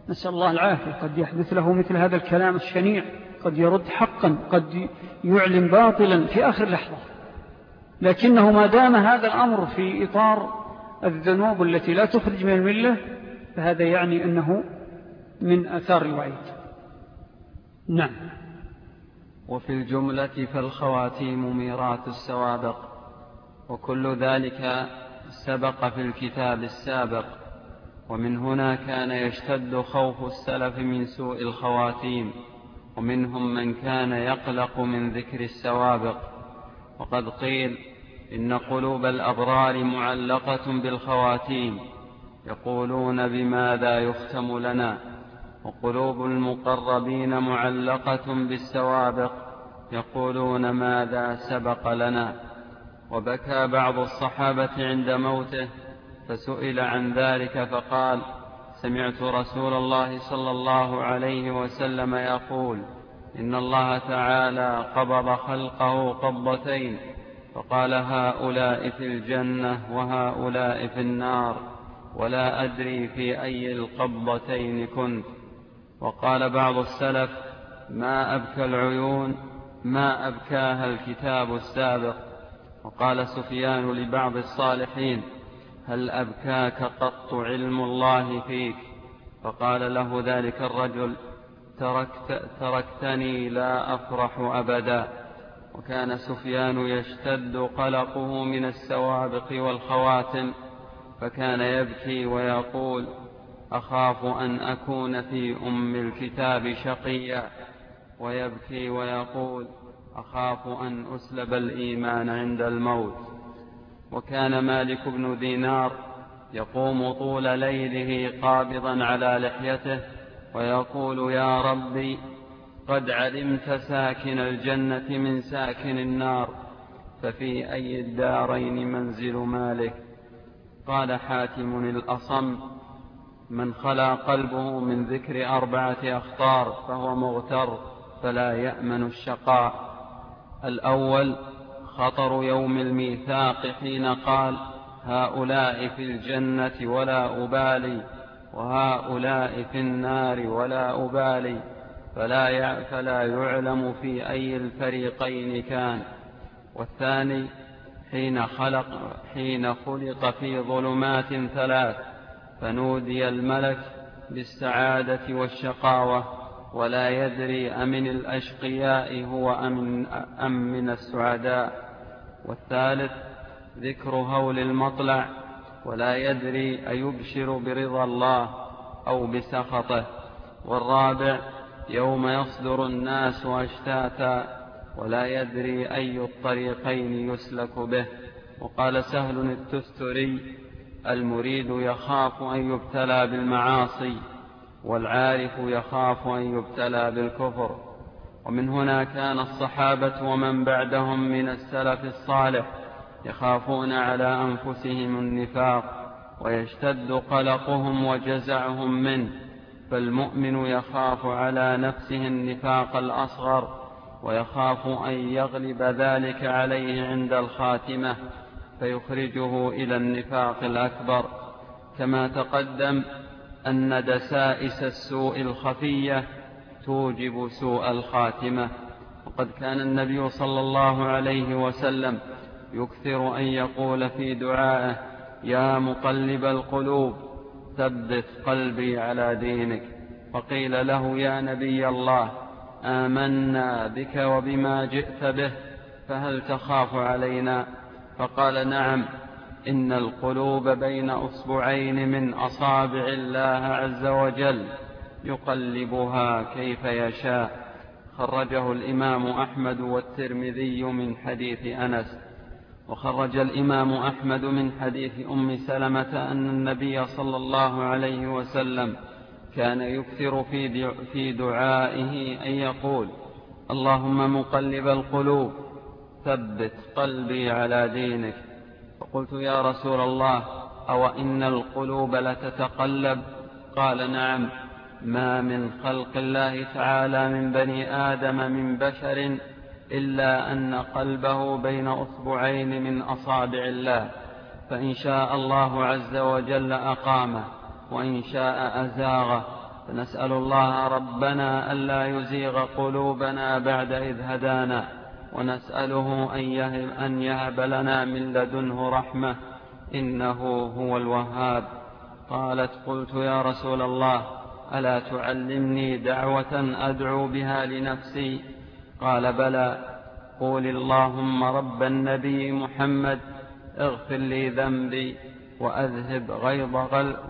نسأل الله العافية. قد يحدث له مثل هذا الكلام الشنيع. قد يرد حقا. قد يعلن باطلا في آخر لحظة. لكنه ما دام هذا الأمر في إطار الذنوب التي لا تخرج من الملة فهذا يعني أنه من أثار الوعيد. نعم. وفي الجملة فالخواتيم ميراث السوابق وكل ذلك سبق في الكتاب السابق ومن هنا كان يشتد خوف السلف من سوء الخواتيم ومنهم من كان يقلق من ذكر السوابق. وقد قيل إن قلوب الأبرار معلقة بالخواتيم يقولون بماذا يختم لنا؟ وقلوب المقربين معلقة بالسوابق يقولون ماذا سبق لنا؟ وبكى بعض الصحابة عند موته فسئل عن ذلك فقال سمعت رسول الله صلى الله عليه وسلم يقول إن الله تعالى قبض خلقه قبضتين فقال هؤلاء في الجنة وهؤلاء في النار ولا أدري في أي القبضتين كنت. وقال بعض السلف ما أبكى العيون ما أبكاها الكتاب السابق. وقال سفيان لبعض الصالحين هل أبكاك قط علم الله فيك؟ فقال له ذلك الرجل تركت تركتني لا أفرح أبدا. وكان سفيان يشتد قلقه من السوابق والخواتم فكان يبكي ويقول أخاف أن أكون في أم الكتاب شقيا. ويبكي ويقول أخاف أن أسلب الإيمان عند الموت. وكان مالك بن دينار يقوم طول ليله قابضا على لحيته ويقول يا ربي قد علمت ساكن الجنة من ساكن النار ففي أي الدارين منزل مالك قال حاتم الأصم من خلا قلبه من ذكر أربعة أخطار فهو مغتر فلا يأمن الشقاء. الأول خطر يوم الميثاق حين قال هؤلاء في الجنة ولا أبالي وهؤلاء في النار ولا أبالي فلا فلا يعلم في أي الفريقين كان. والثاني حين خلق حين خلق في ظلمات ثلاث فنودي الملك بالسعادة والشقاوة. ولا يدري أمن الأشقياء هو أم, أم من السعداء. والثالث ذكر هول المطلع ولا يدري أيبشر برضا الله أو بسخطه. والرابع يوم يصدر الناس أشتاتا ولا يدري أي الطريقين يسلك به. وقال سهل التستري المريد يخاف أن يبتلى بالمعاصي. والعارف يخاف أن يبتلى بالكفر. ومن هنا كان الصحابة ومن بعدهم من السلف الصالح يخافون على أنفسهم النفاق ويشتد قلقهم وجزعهم منه. فالمؤمن يخاف على نفسه النفاق الأصغر ويخاف أن يغلب ذلك عليه عند الخاتمة فيخرجه إلى النفاق الأكبر. كما تقدم أن دسائس السوء الخفية توجب سوء الخاتمة. وقد كان النبي صلى الله عليه وسلم يكثر أن يقول في دعائه يا مقلب القلوب ثبت قلبي على دينك. فقيل له يا نبي الله آمنا بك وبما جئت به فهل تخاف علينا؟ فقال نعم. إن القلوب بين أصبعين من أصابع الله عز وجل يقلبها كيف يشاء. خرجه الإمام أحمد والترمذي من حديث أنس. وخرج الإمام أحمد من حديث أم سلمة أن النبي صلى الله عليه وسلم كان يكثر في دعائه أن يقول اللهم مقلب القلوب ثبت قلبي على دينك. فقلت يا رسول الله أو إن القلوب لتتقلب؟ قال نعم. ما من خلق الله تعالى من بني آدم من بشر إلا أن قلبه بين أصبعين من أصابع الله. فإن شاء الله عز وجل أقامه وإن شاء أزاغه. فنسأل الله ربنا ألا يزيغ قلوبنا بعد إذ هدانا. ونسأله أن يهب, أن يهب لنا من لدنه رحمة. إنه هو الوهاب. قالت قلت يا رسول الله ألا تعلمني دعوة أدعو بها لنفسي؟ قال بلى. قول اللهم رب النبي محمد اغفر لي ذنبي وأذهب غيظ,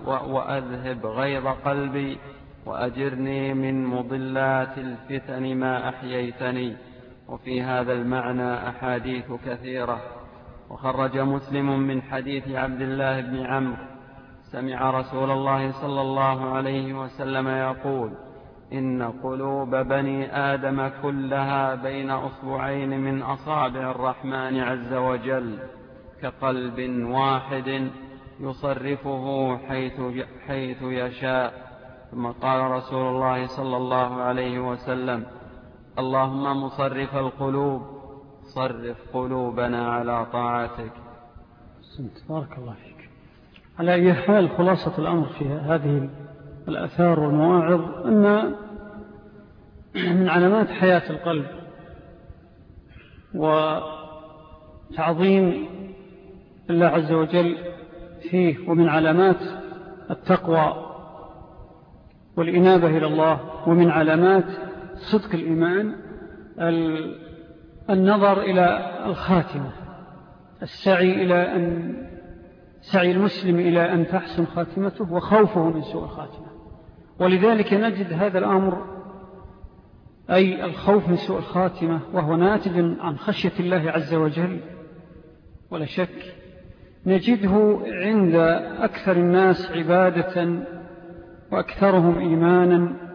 وأذهب غيظ قلبي وأجرني من مضلات الفتن ما أحييتني. وفي هذا المعنى أحاديث كثيرة. وخرج مسلم من حديث عبد الله بن عمرو سمع رسول الله صلى الله عليه وسلم يقول إن قلوب بني آدم كلها بين أصبعين من أصابع الرحمن عز وجل كقلب واحد يصرفه حيث, حيث يشاء. ثم قال رسول الله صلى الله عليه وسلم اللهم مصرف القلوب صرف قلوبنا على طاعتك. بارك الله فيك. على أي حال خلاصة الأمر في هذه الأثار والمواعظ أن من علامات حياة القلب وتعظيم الله عز وجل فيه ومن علامات التقوى والإنابة إلى الله ومن علامات صدق الإيمان النظر إلى الخاتمة السعي إلى أن سعي المسلم إلى أن تحسن خاتمته وخوفه من سوء الخاتمة. ولذلك نجد هذا الأمر أي الخوف من سوء الخاتمة وهو ناتج عن خشية الله عز وجل. ولا شك نجده عند أكثر الناس عبادة وأكثرهم إيمانا.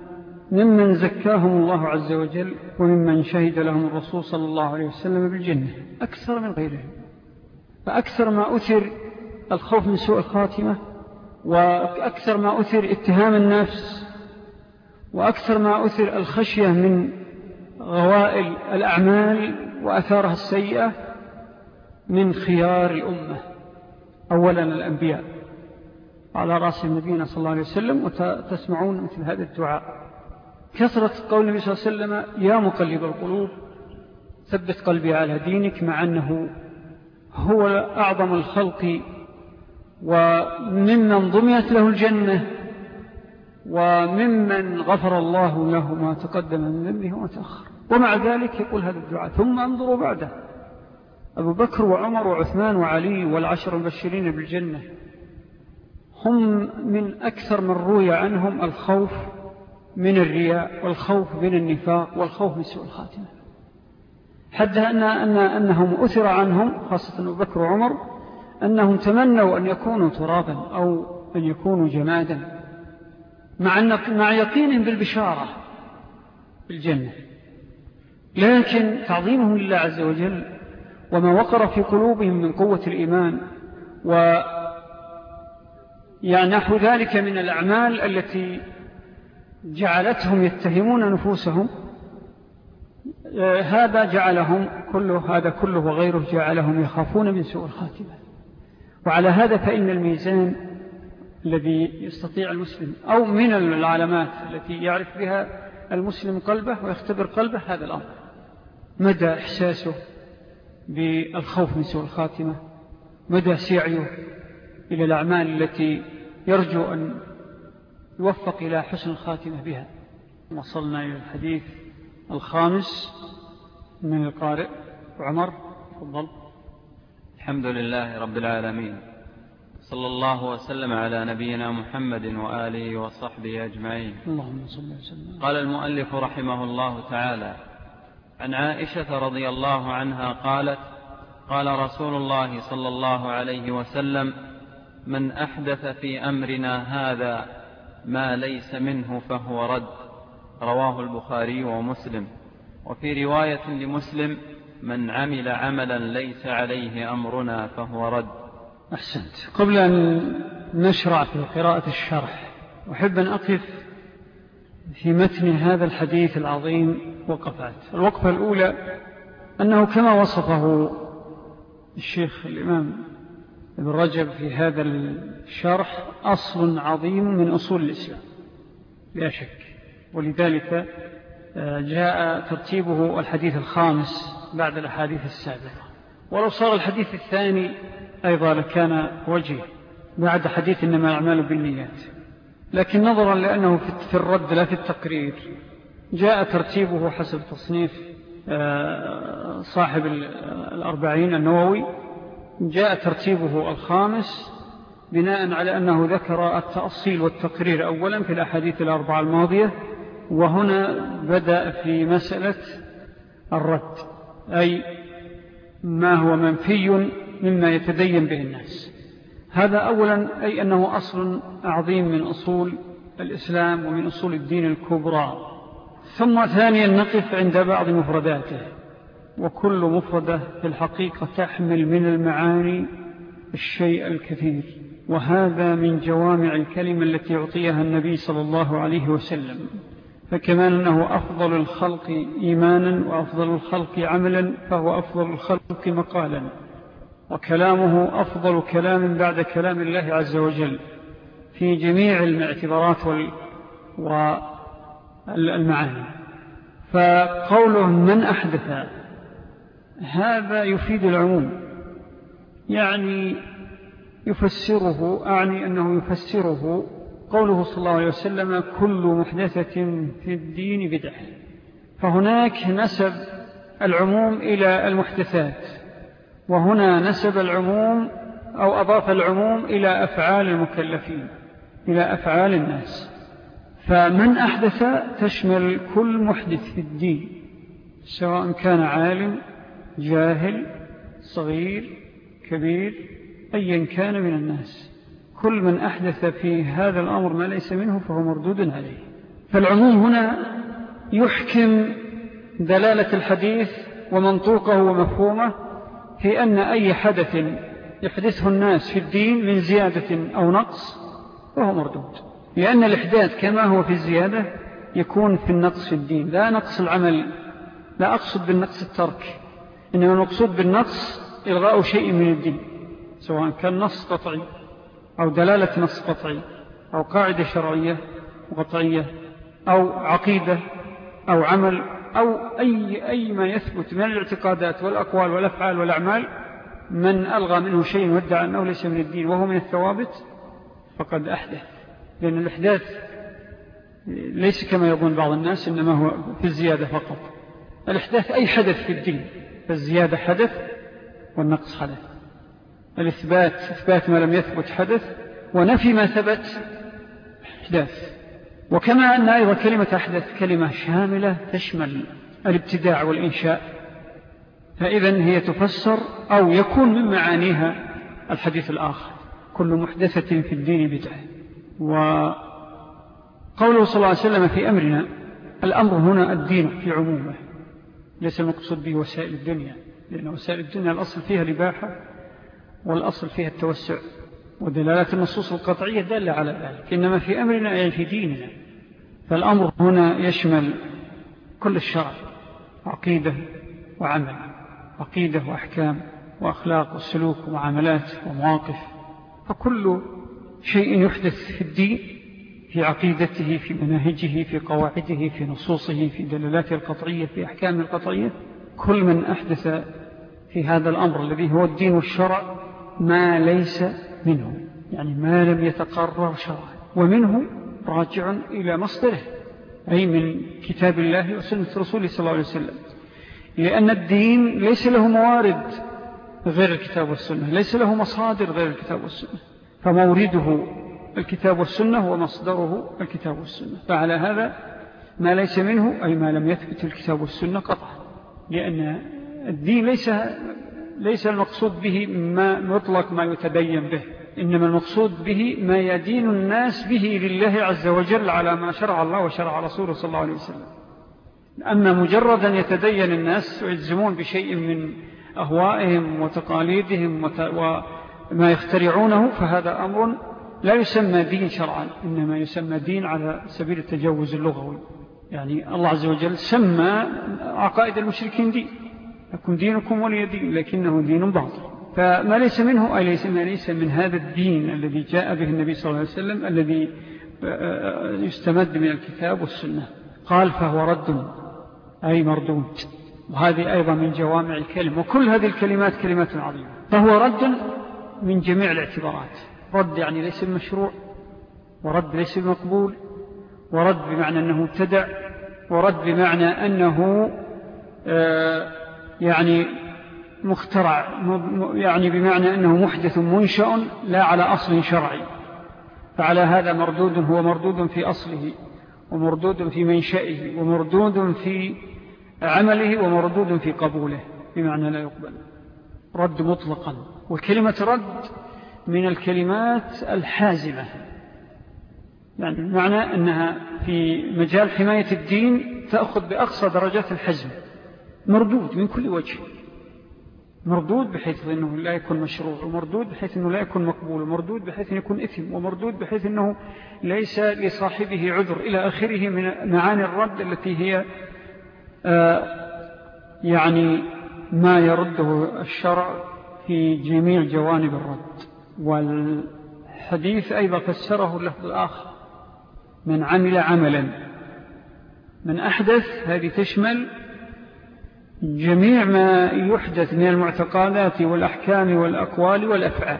ممن زكاهم الله عز وجل وممن شهد لهم الرسول صلى الله عليه وسلم بالجنة أكثر من غيرهم فأكثر ما أثر الخوف من سوء الخاتمة وأكثر ما أثر اتهام النفس وأكثر ما أثر الخشية من غوائل الأعمال وأثارها السيئة من خيار الأمة. أولا الأنبياء على رأس النبينا صلى الله عليه وسلم وتسمعون مثل هذا الدعاء. كثرة قول النبي صلى الله عليه وسلم يا مقلب القلوب ثبت قلبي على دينك مع أنه هو أعظم الخلق وممن ضميت له الجنة وممن غفر الله له ما تقدم من ذنبه وما تأخر. ومع ذلك يقول هذا الدعاء. ثم انظروا بعده. أبو بكر وعمر وعثمان وعلي والعشر المبشرين بالجنة هم من أكثر من روي عنهم الخوف من الرياء والخوف من النفاق والخوف من سوء الخاتمة. حتى أن أن أنهم أثر عنهم خاصة بكر وعمر أنهم تمنوا أن يكونوا ترابا أو أن يكونوا جمادا مع, مع يقين بالبشارة بالجنة. لكن تعظيمهم لله عز وجل وما وقر في قلوبهم من قوة الإيمان و يعني نحو ذلك من الأعمال التي جعلتهم يتهمون نفوسهم هذا جعلهم كله هذا كله وغيره جعلهم يخافون من سوء الخاتمة. وعلى هذا فإن الميزان الذي يستطيع المسلم أو من العلامات التي يعرف بها المسلم قلبه ويختبر قلبه هذا الأمر. مدى إحساسه بالخوف من سوء الخاتمة مدى سعيه إلى الأعمال التي يرجو أن يوفق إلى حسن الخاتمة بها. وصلنا إلى الحديث الخامس من القارئ. عمر تفضل. الحمد لله رب العالمين. صلى الله وسلم على نبينا محمد وآله وصحبه أجمعين. اللهم صل وسلم. قال المؤلف رحمه الله تعالى عن عائشة رضي الله عنها قالت قال رسول الله صلى الله عليه وسلم من أحدث في أمرنا هذا ما ليس منه فهو رد. رواه البخاري ومسلم. وفي رواية لمسلم من عمل عملا ليس عليه أمرنا فهو رد. أحسنت. قبل أن نشرع في قراءة الشرح أحب أن أقف في متن هذا الحديث العظيم وقفات. الوقفة الأولى أنه كما وصفه الشيخ الإمام ابن رجب في هذا الشرح أصل عظيم من أصول الإسلام لا شك. ولذلك آه، جاء ترتيبه الحديث الخامس بعد الأحاديث السابقة. ولو صار الحديث الثاني أيضا لكان وجه بعد حديث إنما الأعمال بالنيات. لكن نظرا لأنه في الرد لا في التقرير جاء ترتيبه حسب تصنيف آه، صاحب الأربعين النووي جاء ترتيبه الخامس بناء على أنه ذكر التأصيل والتقرير أولا في الأحاديث الأربعة الماضية وهنا بدأ في مسألة الرد أي ما هو منفي مما يتدين به الناس. هذا أولا أي أنه أصل عظيم من أصول الإسلام ومن أصول الدين الكبرى. ثم ثانيا نقف عند بعض مفرداته. وكل مفردة في الحقيقة تحمل من المعاني الشيء الكثير. وهذا من جوامع الكلمة التي يعطيها النبي صلى الله عليه وسلم. فكما أنه أفضل الخلق إيمانا وأفضل الخلق عملا فهو أفضل الخلق مقالا. وكلامه أفضل كلام بعد كلام الله عز وجل. في جميع الاعتبارات والمعاني. فقوله من أحدث هذا يفيد العموم. يعني يفسره أعني أنه يفسره قوله صلى الله عليه وسلم كل محدثة في الدين بدعة. فهناك نسب العموم إلى المحدثات وهنا نسب العموم أو أضاف العموم إلى أفعال المكلفين إلى أفعال الناس. فمن أحدث تشمل كل محدث في الدين سواء كان عالم جاهل صغير كبير أيا كان من الناس. كل من أحدث في هذا الأمر ما ليس منه فهو مردود عليه. فالعموم هنا يحكم دلالة الحديث ومنطوقه ومفهومه في أن أي حدث يحدثه الناس في الدين من زيادة أو نقص وهو مردود. لأن الإحداث كما هو في الزيادة يكون في النقص في الدين. لا نقص العمل لا أقصد بالنقص الترك. إنما المقصود بالنقص إلغاء شيء من الدين سواء كان نص قطعي أو دلالة نص قطعي أو قاعدة شرعية قطعية أو عقيدة أو عمل أو أي, أي ما يثبت من الاعتقادات والأقوال والأفعال والأعمال من ألغى منه شيء ودع أنه ليس من الدين وهو من الثوابت فقد أحدث. لأن الإحداث ليس كما يظن بعض الناس إنما هو في الزيادة فقط. الإحداث أي حدث في الدين. فالزيادة حدث والنقص حدث. الإثبات إثبات ما لم يثبت حدث ونفي ما ثبت حدث وكما أن أيضا كلمة أحدث كلمة شاملة تشمل الابتداع والإنشاء. فإذا هي تفسر أو يكون من معانيها الحديث الآخر. كل محدثة في الدين بدعة. وقوله صلى الله عليه وسلم في أمرنا الأمر هنا الدين في عمومه. ليس المقصود به وسائل الدنيا لأن وسائل الدنيا الأصل فيها الإباحة والأصل فيها التوسع ودلالات النصوص القطعية دالة على ذلك إنما في أمرنا أي في ديننا فالأمر هنا يشمل كل الشرع عقيدة وعمل عقيدة وأحكام وأخلاق وسلوك ومعاملات ومواقف فكل شيء يحدث في الدين في عقيدته في مناهجه في قواعده في نصوصه في دلالاته القطعية في أحكام القطعية كل من أحدث في هذا الأمر الذي هو الدين والشرع ما ليس منه يعني ما لم يتقرر شرعا ومنه راجع إلى مصدره أي من كتاب الله وسنة رسوله صلى الله عليه وسلم. لأن الدين ليس له موارد غير الكتاب والسنة ليس له مصادر غير الكتاب والسنة فمورده الكتاب والسنة ومصدره الكتاب والسنة. فعلى هذا ما ليس منه أي ما لم يثبت الكتاب والسنة قطعا لأن الدين ليس, ليس المقصود به ما مطلق ما يتبين به. إنما المقصود به ما يدين الناس به لله عز وجل على ما شرع الله وشرع رسوله صلى الله عليه وسلم. أما مجردا يتدين الناس ويجزمون بشيء من أهوائهم وتقاليدهم وما يخترعونه فهذا أمر لا يسمى دين شرعا إنما يسمى دين على سبيل التجوز اللغوي. يعني الله عز وجل سمى عقائد المشركين دين. لكم دينكم ولي دين لكنه دين باطل. فما ليس منه أي ليس, ما ليس من هذا الدين الذي جاء به النبي صلى الله عليه وسلم الذي آه، يستمد من الكتاب والسنة. قال فهو رد أي مردود. وهذه أيضا من جوامع الكلم وكل هذه الكلمات كلمات عظيمة. فهو رد من جميع الاعتبارات. رد يعني ليس المشروع ورد ليس المقبول ورد بمعنى أنه ابتدع ورد بمعنى أنه آه، يعني مخترع يعني بمعنى أنه محدث منشأ لا على أصل شرعي. فعلى هذا مردود هو مردود في أصله ومردود في منشأه ومردود في عمله ومردود في قبوله بمعنى لا يقبل. رد مطلقا. وكلمة رد من الكلمات الحازمة. يعني معنى أنها في مجال حماية الدين تأخذ بأقصى درجات الحزم. مردود من كل وجه. مردود بحيث أنه لا يكون مشروع ومردود بحيث أنه لا يكون مقبول ومردود بحيث أنه يكون إثم ومردود بحيث أنه ليس لصاحبه عذر. إلى آخره من معاني الرد التي هي آه يعني ما يرده الشرع في جميع جوانب الرد. والحديث أيضا فسره له الآخر من عمل عملا. من أحدث هذه تشمل جميع ما يحدث من المعتقدات والأحكام والأقوال والأفعال.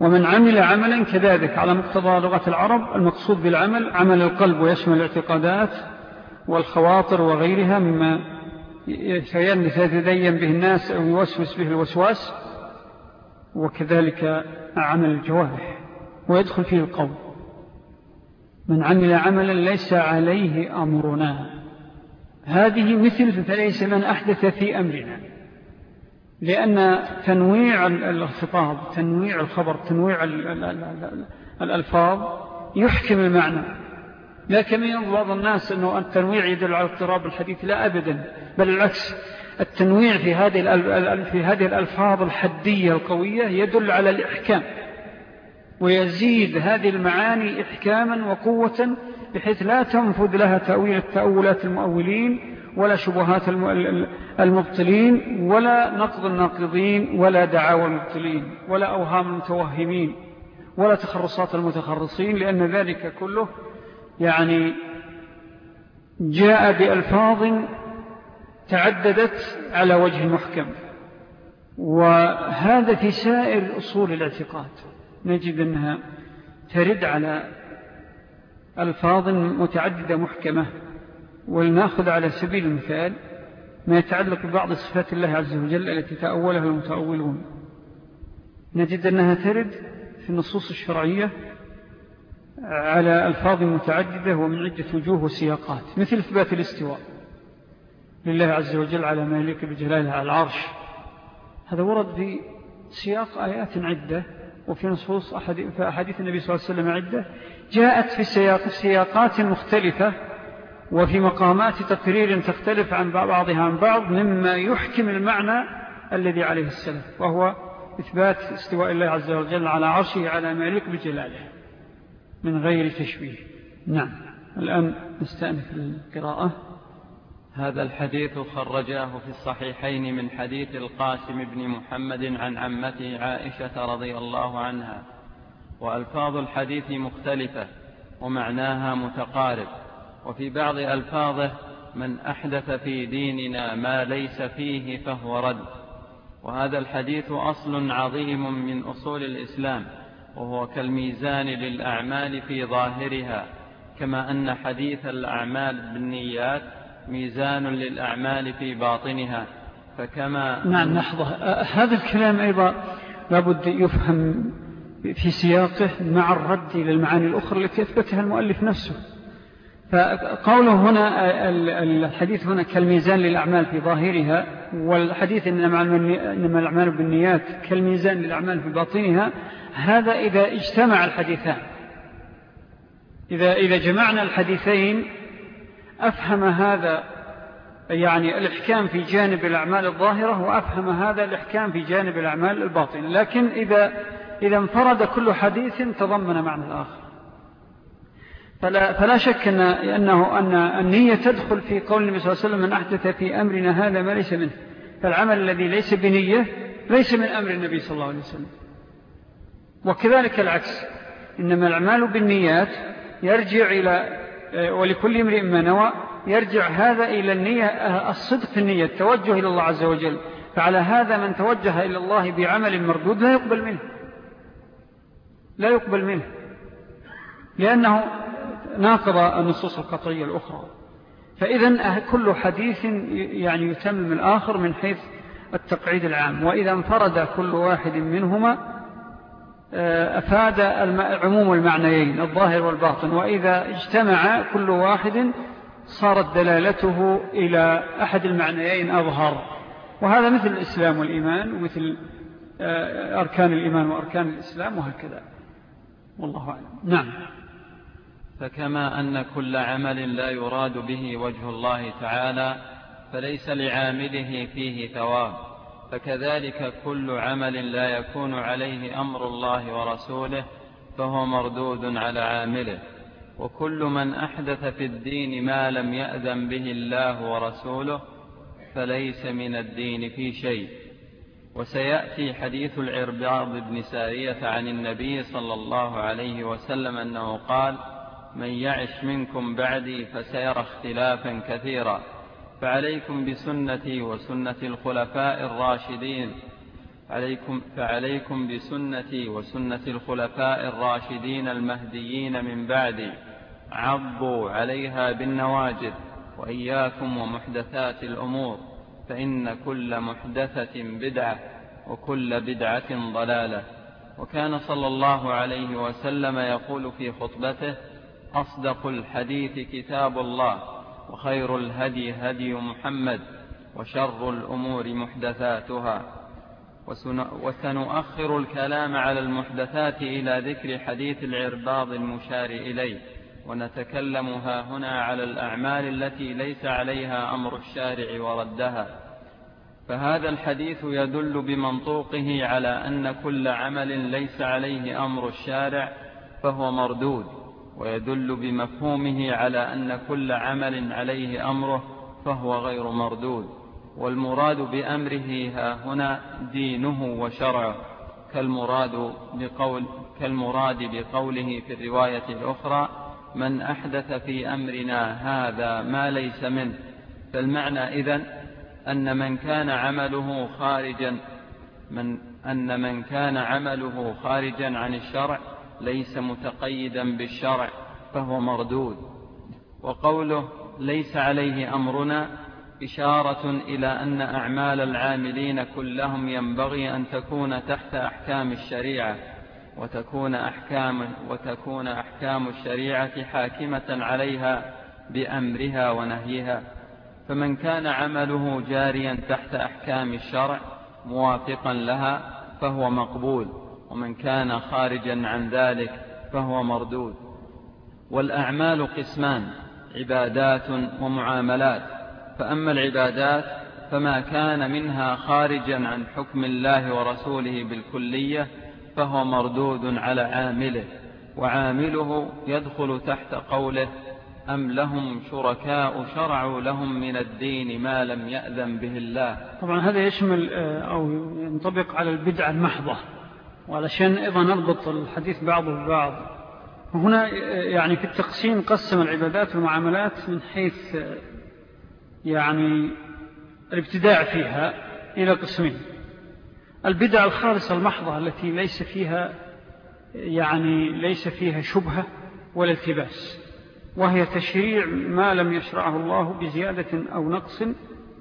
ومن عمل عملا كذلك على مقتضى لغة العرب المقصود بالعمل عمل القلب ويشمل الاعتقادات والخواطر وغيرها مما يتدين به الناس أو يوسوس به الوسواس. وكذلك عمل الجوارح ويدخل فيه القول. من عمل عملا ليس عليه أمرنا. هذه مثل فليس من أحدث في أمرنا. لأن تنويع الخطاب تنويع الخبر تنويع الألفاظ يحكم المعنى. ينظر بعض الناس أنه التنويع يدل على اضطراب الحديث. لا أبدا بل العكس. التنويع في هذه في هذه الألفاظ الحدية القوية يدل على الإحكام ويزيد هذه المعاني إحكاما وقوة بحيث لا تنفذ لها تأويل التأولات المؤولين ولا شبهات المبطلين ولا نقض الناقضين ولا دعاوى المبطلين ولا أوهام المتوهمين ولا تخرصات المتخرصين لأن ذلك كله يعني جاء بألفاظ تعددت على وجه محكم. وهذا في سائر أصول الاعتقاد. نجد أنها ترد على ألفاظ متعددة محكمة ولنأخذ على سبيل المثال ما يتعلق ببعض صفات الله عز وجل التي تأولها المتأولون. نجد أنها ترد في النصوص الشرعية على ألفاظ متعددة ومن عدة وجوه وسياقات مثل إثبات الاستواء. لله عز وجل على ما يليك بجلاله على العرش. هذا ورد في سياق آيات عدة وفي نصوص أحاديث النبي صلى الله عليه وسلم عدة. جاءت في سياق سياقات مختلفة وفي مقامات تقرير تختلف عن بعضها عن بعض مما يحكم المعنى الذي عليه السلام وهو إثبات استواء الله عز وجل على عرشه على ما يليك بجلاله من غير تشبيه نعم. الآن نستأنف القراءة. هذا الحديث خرجاه في الصحيحين من حديث القاسم بن محمد عن عمته عائشة رضي الله عنها. وألفاظ الحديث مختلفة ومعناها متقارب. وفي بعض ألفاظه من أحدث في ديننا ما ليس فيه فهو رد. وهذا الحديث أصل عظيم من أصول الإسلام وهو كالميزان للأعمال في ظاهرها كما أن حديث الأعمال بالنيات ميزان للأعمال في باطنها فكما نعم لحظة. هذا الكلام أيضا لابد يفهم في سياقه مع الرد إلى المعاني الأخرى التي أثبتها المؤلف نفسه. فقوله هنا الحديث هنا كالميزان للأعمال في ظاهرها والحديث إنما الأعمال بالنيات كالميزان للأعمال في باطنها هذا إذا اجتمع الحديثان. إذا, إذا جمعنا الحديثين أفهم هذا يعني الإحكام في جانب الأعمال الظاهرة وأفهم هذا الإحكام في جانب الأعمال الباطنة. لكن إذا, إذا انفرد كل حديث تضمن معنى الآخر. فلا, فلا شك أن أنه أن النية تدخل في قول النبي صلى الله عليه وسلم من أحدث في أمرنا هذا ما ليس منه. فالعمل الذي ليس بنية ليس من أمر النبي صلى الله عليه وسلم. وكذلك العكس. إنما الأعمال بالنيات يرجع إلى ولكل امرئ ما نوى يرجع هذا إلى النية الصدق في النية التوجه إلى الله عز وجل. فعلى هذا من توجه إلى الله بعمل مردود لا يقبل منه. لا يقبل منه. لأنه ناقض النصوص القطعية الأخرى. فإذا كل حديث يعني يتمم الآخر من حيث التقعيد العام. وإذا انفرد كل واحد منهما آه، أفاد عموم المعنيين الظاهر والباطن. وإذا اجتمع كل واحد صارت دلالته إلى أحد المعنيين أظهر. وهذا مثل الإسلام والإيمان ومثل آه، أركان الإيمان وأركان الإسلام وهكذا. والله أعلم. نعم. فكما أن كل عمل لا يراد به وجه الله تعالى فليس لعامله فيه ثواب. فكذلك كل عمل لا يكون عليه أمر الله ورسوله فهو مردود على عامله. وكل من أحدث في الدين ما لم يأذن به الله ورسوله فليس من الدين في شيء. وسيأتي حديث العرباض بن سارية عن النبي صلى الله عليه وسلم أنه قال من يعش منكم بعدي فسيرى اختلافا كثيرا. فعليكم بسنتي وسنة الخلفاء الراشدين. عليكم فعليكم بسنتي وسنة الخلفاء الراشدين المهديين من بعدي. عضوا عليها بالنواجذ وإياكم ومحدثات الأمور فإن كل محدثة بدعة وكل بدعة ضلالة. وكان صلى الله عليه وسلم يقول في خطبته أصدق الحديث كتاب الله. وخير الهدي هدي محمد وشر الأمور محدثاتها. وسنؤخر الكلام على المحدثات إلى ذكر حديث العرباض المشار إليه. ونتكلم ها هنا على الأعمال التي ليس عليها أمر الشارع وردها. فهذا الحديث يدل بمنطوقه على أن كل عمل ليس عليه أمر الشارع فهو مردود. ويدل بمفهومه على أن كل عمل عليه أمره فهو غير مردود والمراد بأمره ها هنا دينه وشرعه كالمراد بقول كالمراد بقوله في الرواية الأخرى من أحدث في أمرنا هذا ما ليس منه فالمعنى إذن أن من كان عمله خارجا من أن من كان عمله خارجا عن الشرع ليس متقيدا بالشرع فهو مردود. وقوله ليس عليه أمرنا إشارة إلى أن أعمال العاملين كلهم ينبغي أن تكون تحت أحكام الشريعة وتكون أحكام, وتكون أحكام الشريعة حاكمة عليها بأمرها ونهيها. فمن كان عمله جاريا تحت أحكام الشرع موافقا لها فهو مقبول. ومن كان خارجا عن ذلك فهو مردود. والأعمال قسمان عبادات ومعاملات. فأما العبادات فما كان منها خارجا عن حكم الله ورسوله بالكلية فهو مردود على عامله. وعامله يدخل تحت قوله أم لهم شركاء شرعوا لهم من الدين ما لم يأذن به الله؟ طبعا هذا يشمل آه، أو ينطبق على البدعة المحضة. وعلشان أيضا نربط الحديث بعضه ببعض. هنا آه، يعني في التقسيم قسم العبادات والمعاملات من حيث يعني الابتداع فيها إلى قسمين. البدع الخالصة المحضة التي ليس فيها يعني ليس فيها شبهة ولا التباس وهي تشريع ما لم يشرعه الله بزيادة أو نقص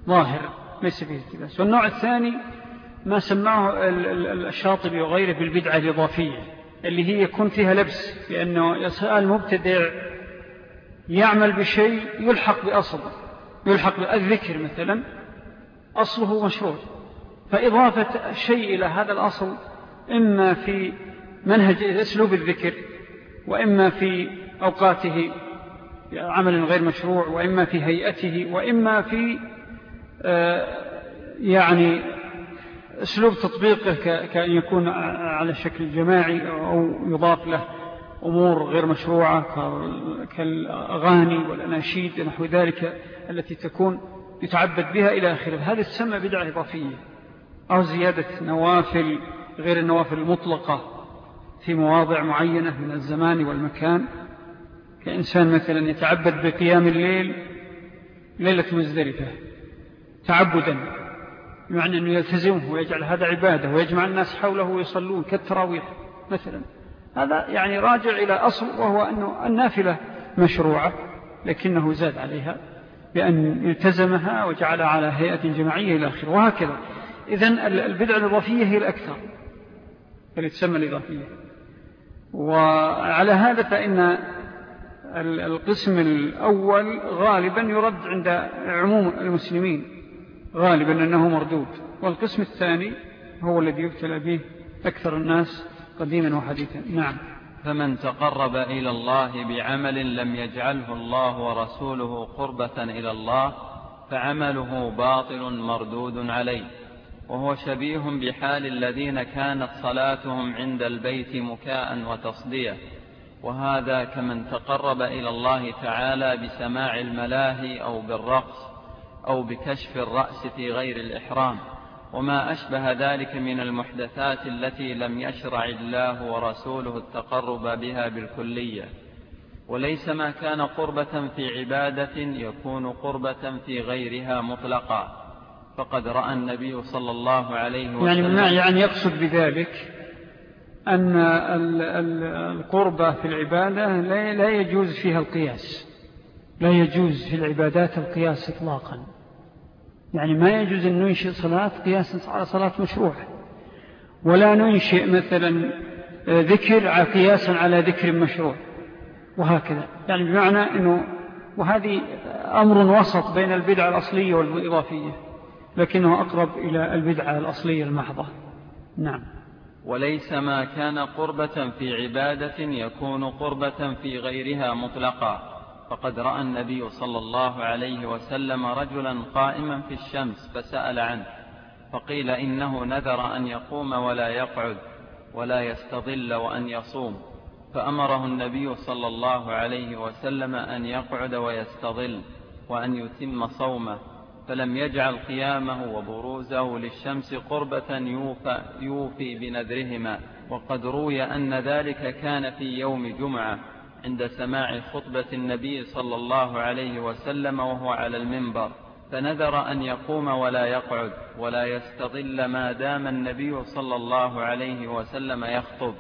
ظاهر ليس فيه التباس. والنوع الثاني ما سمعه الشاطبي وغيره بالبدعة الإضافية اللي هي يكون فيها لبس لأنه يسأل مبتدع يعمل بشيء يلحق بأصل يلحق بالذكر مثلا أصله مشروع. فإضافة الشيء إلى هذا الأصل إما في منهج أسلوب الذكر وإما في أوقاته عمل غير مشروع وإما في هيئته وإما في آه، يعني أسلوب تطبيقه كأن يكون على شكل جماعي أو يضاف له أمور غير مشروعة كالأغاني والأناشيد نحو ذلك التي تكون يتعبد بها إلى آخره. هذا السمى بدعة إضافية أو زيادة نوافل غير النوافل المطلقة في مواضع معينة من الزمان والمكان. كإنسان مثلا يتعبد بقيام الليل ليلة مزدلفة تعبدا. بمعنى أنه يلتزمه ويجعل هذا عبادة ويجمع الناس حوله ويصلون كالتراويح مثلا. هذا يعني راجع إلى أصل وهو أنه النافلة مشروعة لكنه زاد عليها بأن التزمها وجعلها على هيئة جماعية إلى آخر وهكذا. إذن البدع الإضافية هي الأكثر اللي تسمى الإضافية. وعلى هذا فإن القسم الأول غالبا يرد عند عموم المسلمين. غالبا أنه مردود. والقسم الثاني هو الذي يبتلى به أكثر الناس قديما وحديثا. نعم. فمن تقرب إلى الله بعمل لم يجعله الله ورسوله قربة إلى الله فعمله باطل مردود عليه. وهو شبيه بحال الذين كانت صلاتهم عند البيت مكاء وتصدية. وهذا كمن تقرب إلى الله تعالى بسماع الملاهي أو بالرقص أو بكشف الرأس في غير الإحرام وما أشبه ذلك من المحدثات التي لم يشرع الله ورسوله التقرب بها بالكلية. وليس ما كان قربة في عبادة يكون قربة في غيرها مطلقا. فقد رأى النبي صلى الله عليه وسلم يعني, يعني يقصد بذلك أن القربة في العبادة لا يجوز فيها القياس. لا يجوز في العبادات القياس إطلاقا. يعني ما يجوز أن ننشئ صلاة قياسا على صلاة مشروع. ولا ننشئ مثلا ذكر قياسا على ذكر مشروع. وهكذا. يعني بمعنى أنه وهذه أمر وسط بين البدعة الأصلية والإضافية لكنه أقرب إلى البدعة الأصلية المحضة. نعم. وليس ما كان قربة في عبادة يكون قربة في غيرها مطلقا. فقد رأى النبي صلى الله عليه وسلم رجلا قائما في الشمس فسأل عنه فقيل إنه نذر أن يقوم ولا يقعد ولا يستظل وأن يصوم فأمره النبي صلى الله عليه وسلم أن يقعد ويستظل وأن يتم صومه فلم يجعل قيامه وبروزه للشمس قربة يوفى, يوفي بنذرهما وقد روي أن ذلك كان في يوم جمعة. عند سماع خطبة النبي صلى الله عليه وسلم وهو على المنبر فنذر أن يقوم ولا يقعد ولا يستظل ما دام النبي صلى الله عليه وسلم يخطب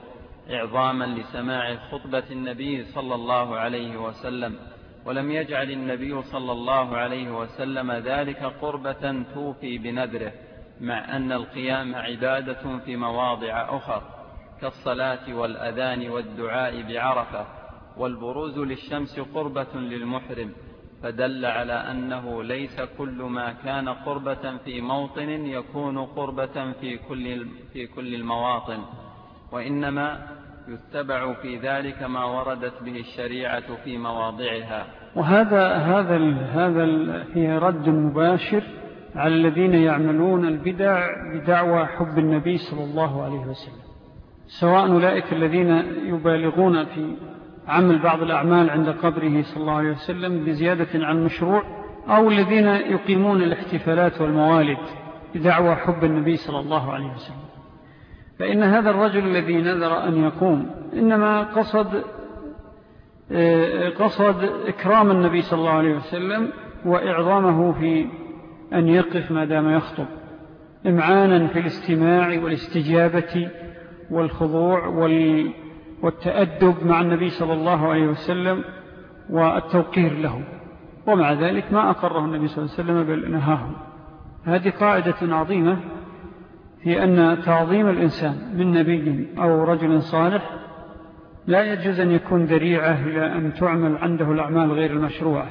إعظاما لسماع خطبة النبي صلى الله عليه وسلم. ولم يجعل النبي صلى الله عليه وسلم ذلك قربة توفي بنذره مع أن القيام عبادة في مواضع أخر كالصلاة والأذان والدعاء بعرفة. والبروز للشمس قربة للمحرم فدل على أنه ليس كل ما كان قربة في موطن يكون قربة في كل, في كل المواطن وإنما يتبع في ذلك ما وردت به الشريعة في مواضعها. وهذا هذا هذا هي رد مباشر على الذين يعملون البدع بدعوى حب النبي صلى الله عليه وسلم سواء أولئك الذين يبالغون في عمل بعض الأعمال عند قبره صلى الله عليه وسلم بزيادة عن مشروع أو الذين يقيمون الاحتفالات والموالد بدعوى حب النبي صلى الله عليه وسلم. فإن هذا الرجل الذي نذر أن يقوم إنما قصد قصد إكرام النبي صلى الله عليه وسلم وإعظامه في أن يقف ما دام يخطب إمعانا في الاستماع والاستجابة والخضوع والتأدب مع النبي صلى الله عليه وسلم والتوقير له. ومع ذلك ما أقره النبي صلى الله عليه وسلم بل نهاه هذه قاعدة عظيمة في أن تعظيم الإنسان من نبي أو رجل صالح لا يجوز أن يكون ذريعة إلى أن تعمل عنده الأعمال غير المشروعة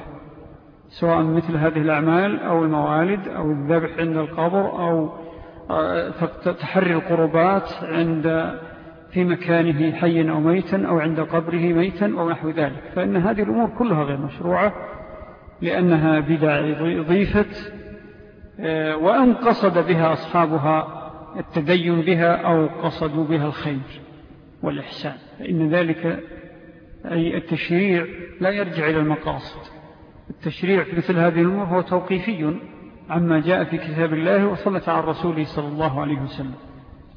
سواء مثل هذه الأعمال أو الموالد أو الذبح عند القبر أو آه، تحري القربات عند في مكانه حيا أو ميتا أو عند قبره ميتا أو نحو ذلك. فإن هذه الأمور كلها غير مشروعة لأنها بدع ضيفت آه، وأن قصد بها أصحابها التدين بها أو قصدوا بها الخير والإحسان. فإن ذلك أي التشريع لا يرجع إلى المقاصد. التشريع في مثل هذه الأمور هو توقيفي عما جاء في كتاب الله وصلت عن رسوله صلى الله عليه وسلم.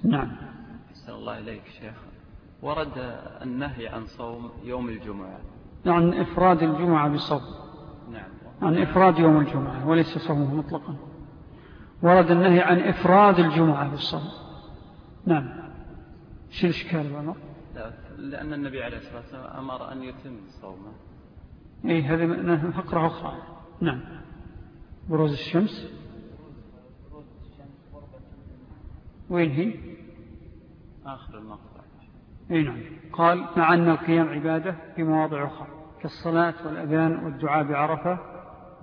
نعم. الله إليك شيخ. ورد النهي عن صوم يوم الجمعة. عن إفراد الجمعة بالصوم نعم. عن إفراد يوم الجمعة وليس صومه مطلقا. ورد النهي عن إفراد الجمعة بالصوم. نعم. شو الإشكال بعمر لا لأن النبي عليه الصلاة والسلام أمر أن يتم صومه. إيه هذه فقرة أخرى. نعم. بروز الشمس. وين هي؟ آخر المقطع. أي نعم. قال مع أن القيام عبادة في مواضع أخرى كالصلاة والأذان والدعاء بعرفة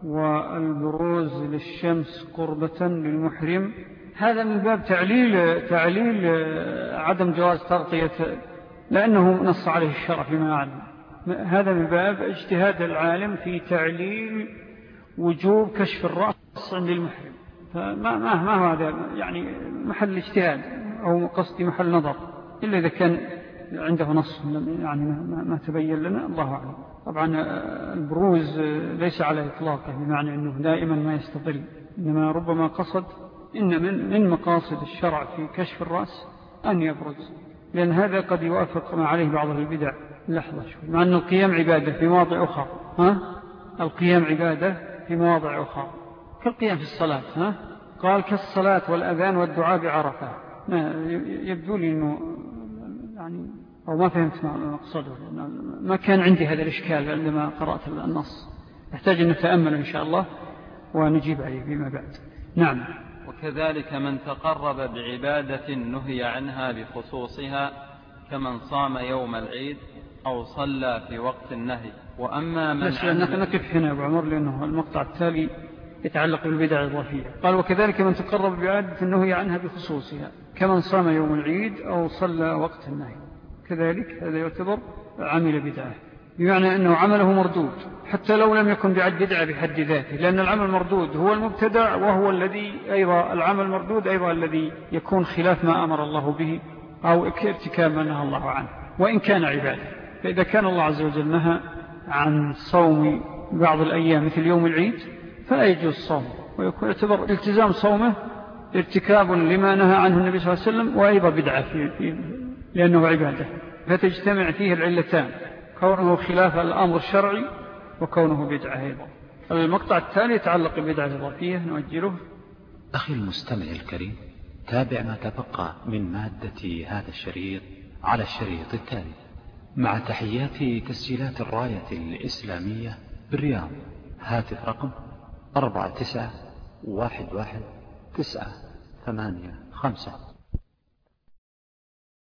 والبروز للشمس قربة للمحرم. هذا من باب تعليل, تعليل عدم جواز تغطية لأنه نص عليه الشرع فيما أعلم. هذا من باب اجتهاد العالم في تعليل وجوب كشف الرأس عند المحرم. فما ما ما هذا؟ يعني محل اجتهاد. أو قصدي محل نظر إلا إذا كان عنده نص يعني ما تبين لنا الله أعلم. طبعا البروز ليس على إطلاقه بمعنى أنه دائما ما يستطيع إنما ربما قصد إن من, من مقاصد الشرع في كشف الرأس أن يبرز. لأن هذا قد يوافق ما عليه بعض البدع. لحظة شوي. مع أن القيام عبادة في مواضع أخرى. ها؟ القيام عبادة في مواضع أخرى. كالقيام في الصلاة ها؟ قال كالصلاة والأذان والدعاء بعرفة. يبدو لي أنه يعني أو ما فهمت ما مقصده ما كان عندي هذا الإشكال عندما قرأت النص. يحتاج أن نتأمل إن شاء الله ونجيب عليه فيما بعد. نعم. وكذلك من تقرب بعبادة نهي عنها بخصوصها كمن صام يوم العيد أو صلى في وقت النهي. وأما من بس نقف هنا أبو عمر لأنه المقطع التالي يتعلق بالبدع الإضافية قال وكذلك من تقرب بعبادة النهي عنها بخصوصها. كمن صام يوم العيد أو صلى وقت النهي. كذلك هذا يعتبر عمل بدعة. بمعنى أنه عمله مردود. حتى لو لم يكن بعد بدعة بحد ذاته. لأن العمل المردود هو المبتدع وهو الذي أيضا العمل المردود أيضا الذي يكون خلاف ما أمر الله به أو ارتكاب ما نهى الله عنه. وإن كان عبادة. فإذا كان الله عز وجل نهى عن صوم بعض الأيام مثل يوم العيد فلا يجوز صوم ويكون يعتبر التزام صومه ارتكاب لما نهى عنه النبي صلى الله عليه وسلم وأيضا بدعة فيه لأنه عبادة. فتجتمع فيه العلتان كونه خلاف الأمر الشرعي وكونه بدعة أيضا. المقطع الثاني يتعلق بالبدعة الإضافية نؤجله أخي المستمع الكريم تابع ما تبقى من مادة هذا الشريط على الشريط التالي. مع تحيات تسجيلات الراية الإسلامية بالرياض هاتف رقم أربعة تسعة واحد واحد تسعة ثمانية خمسة.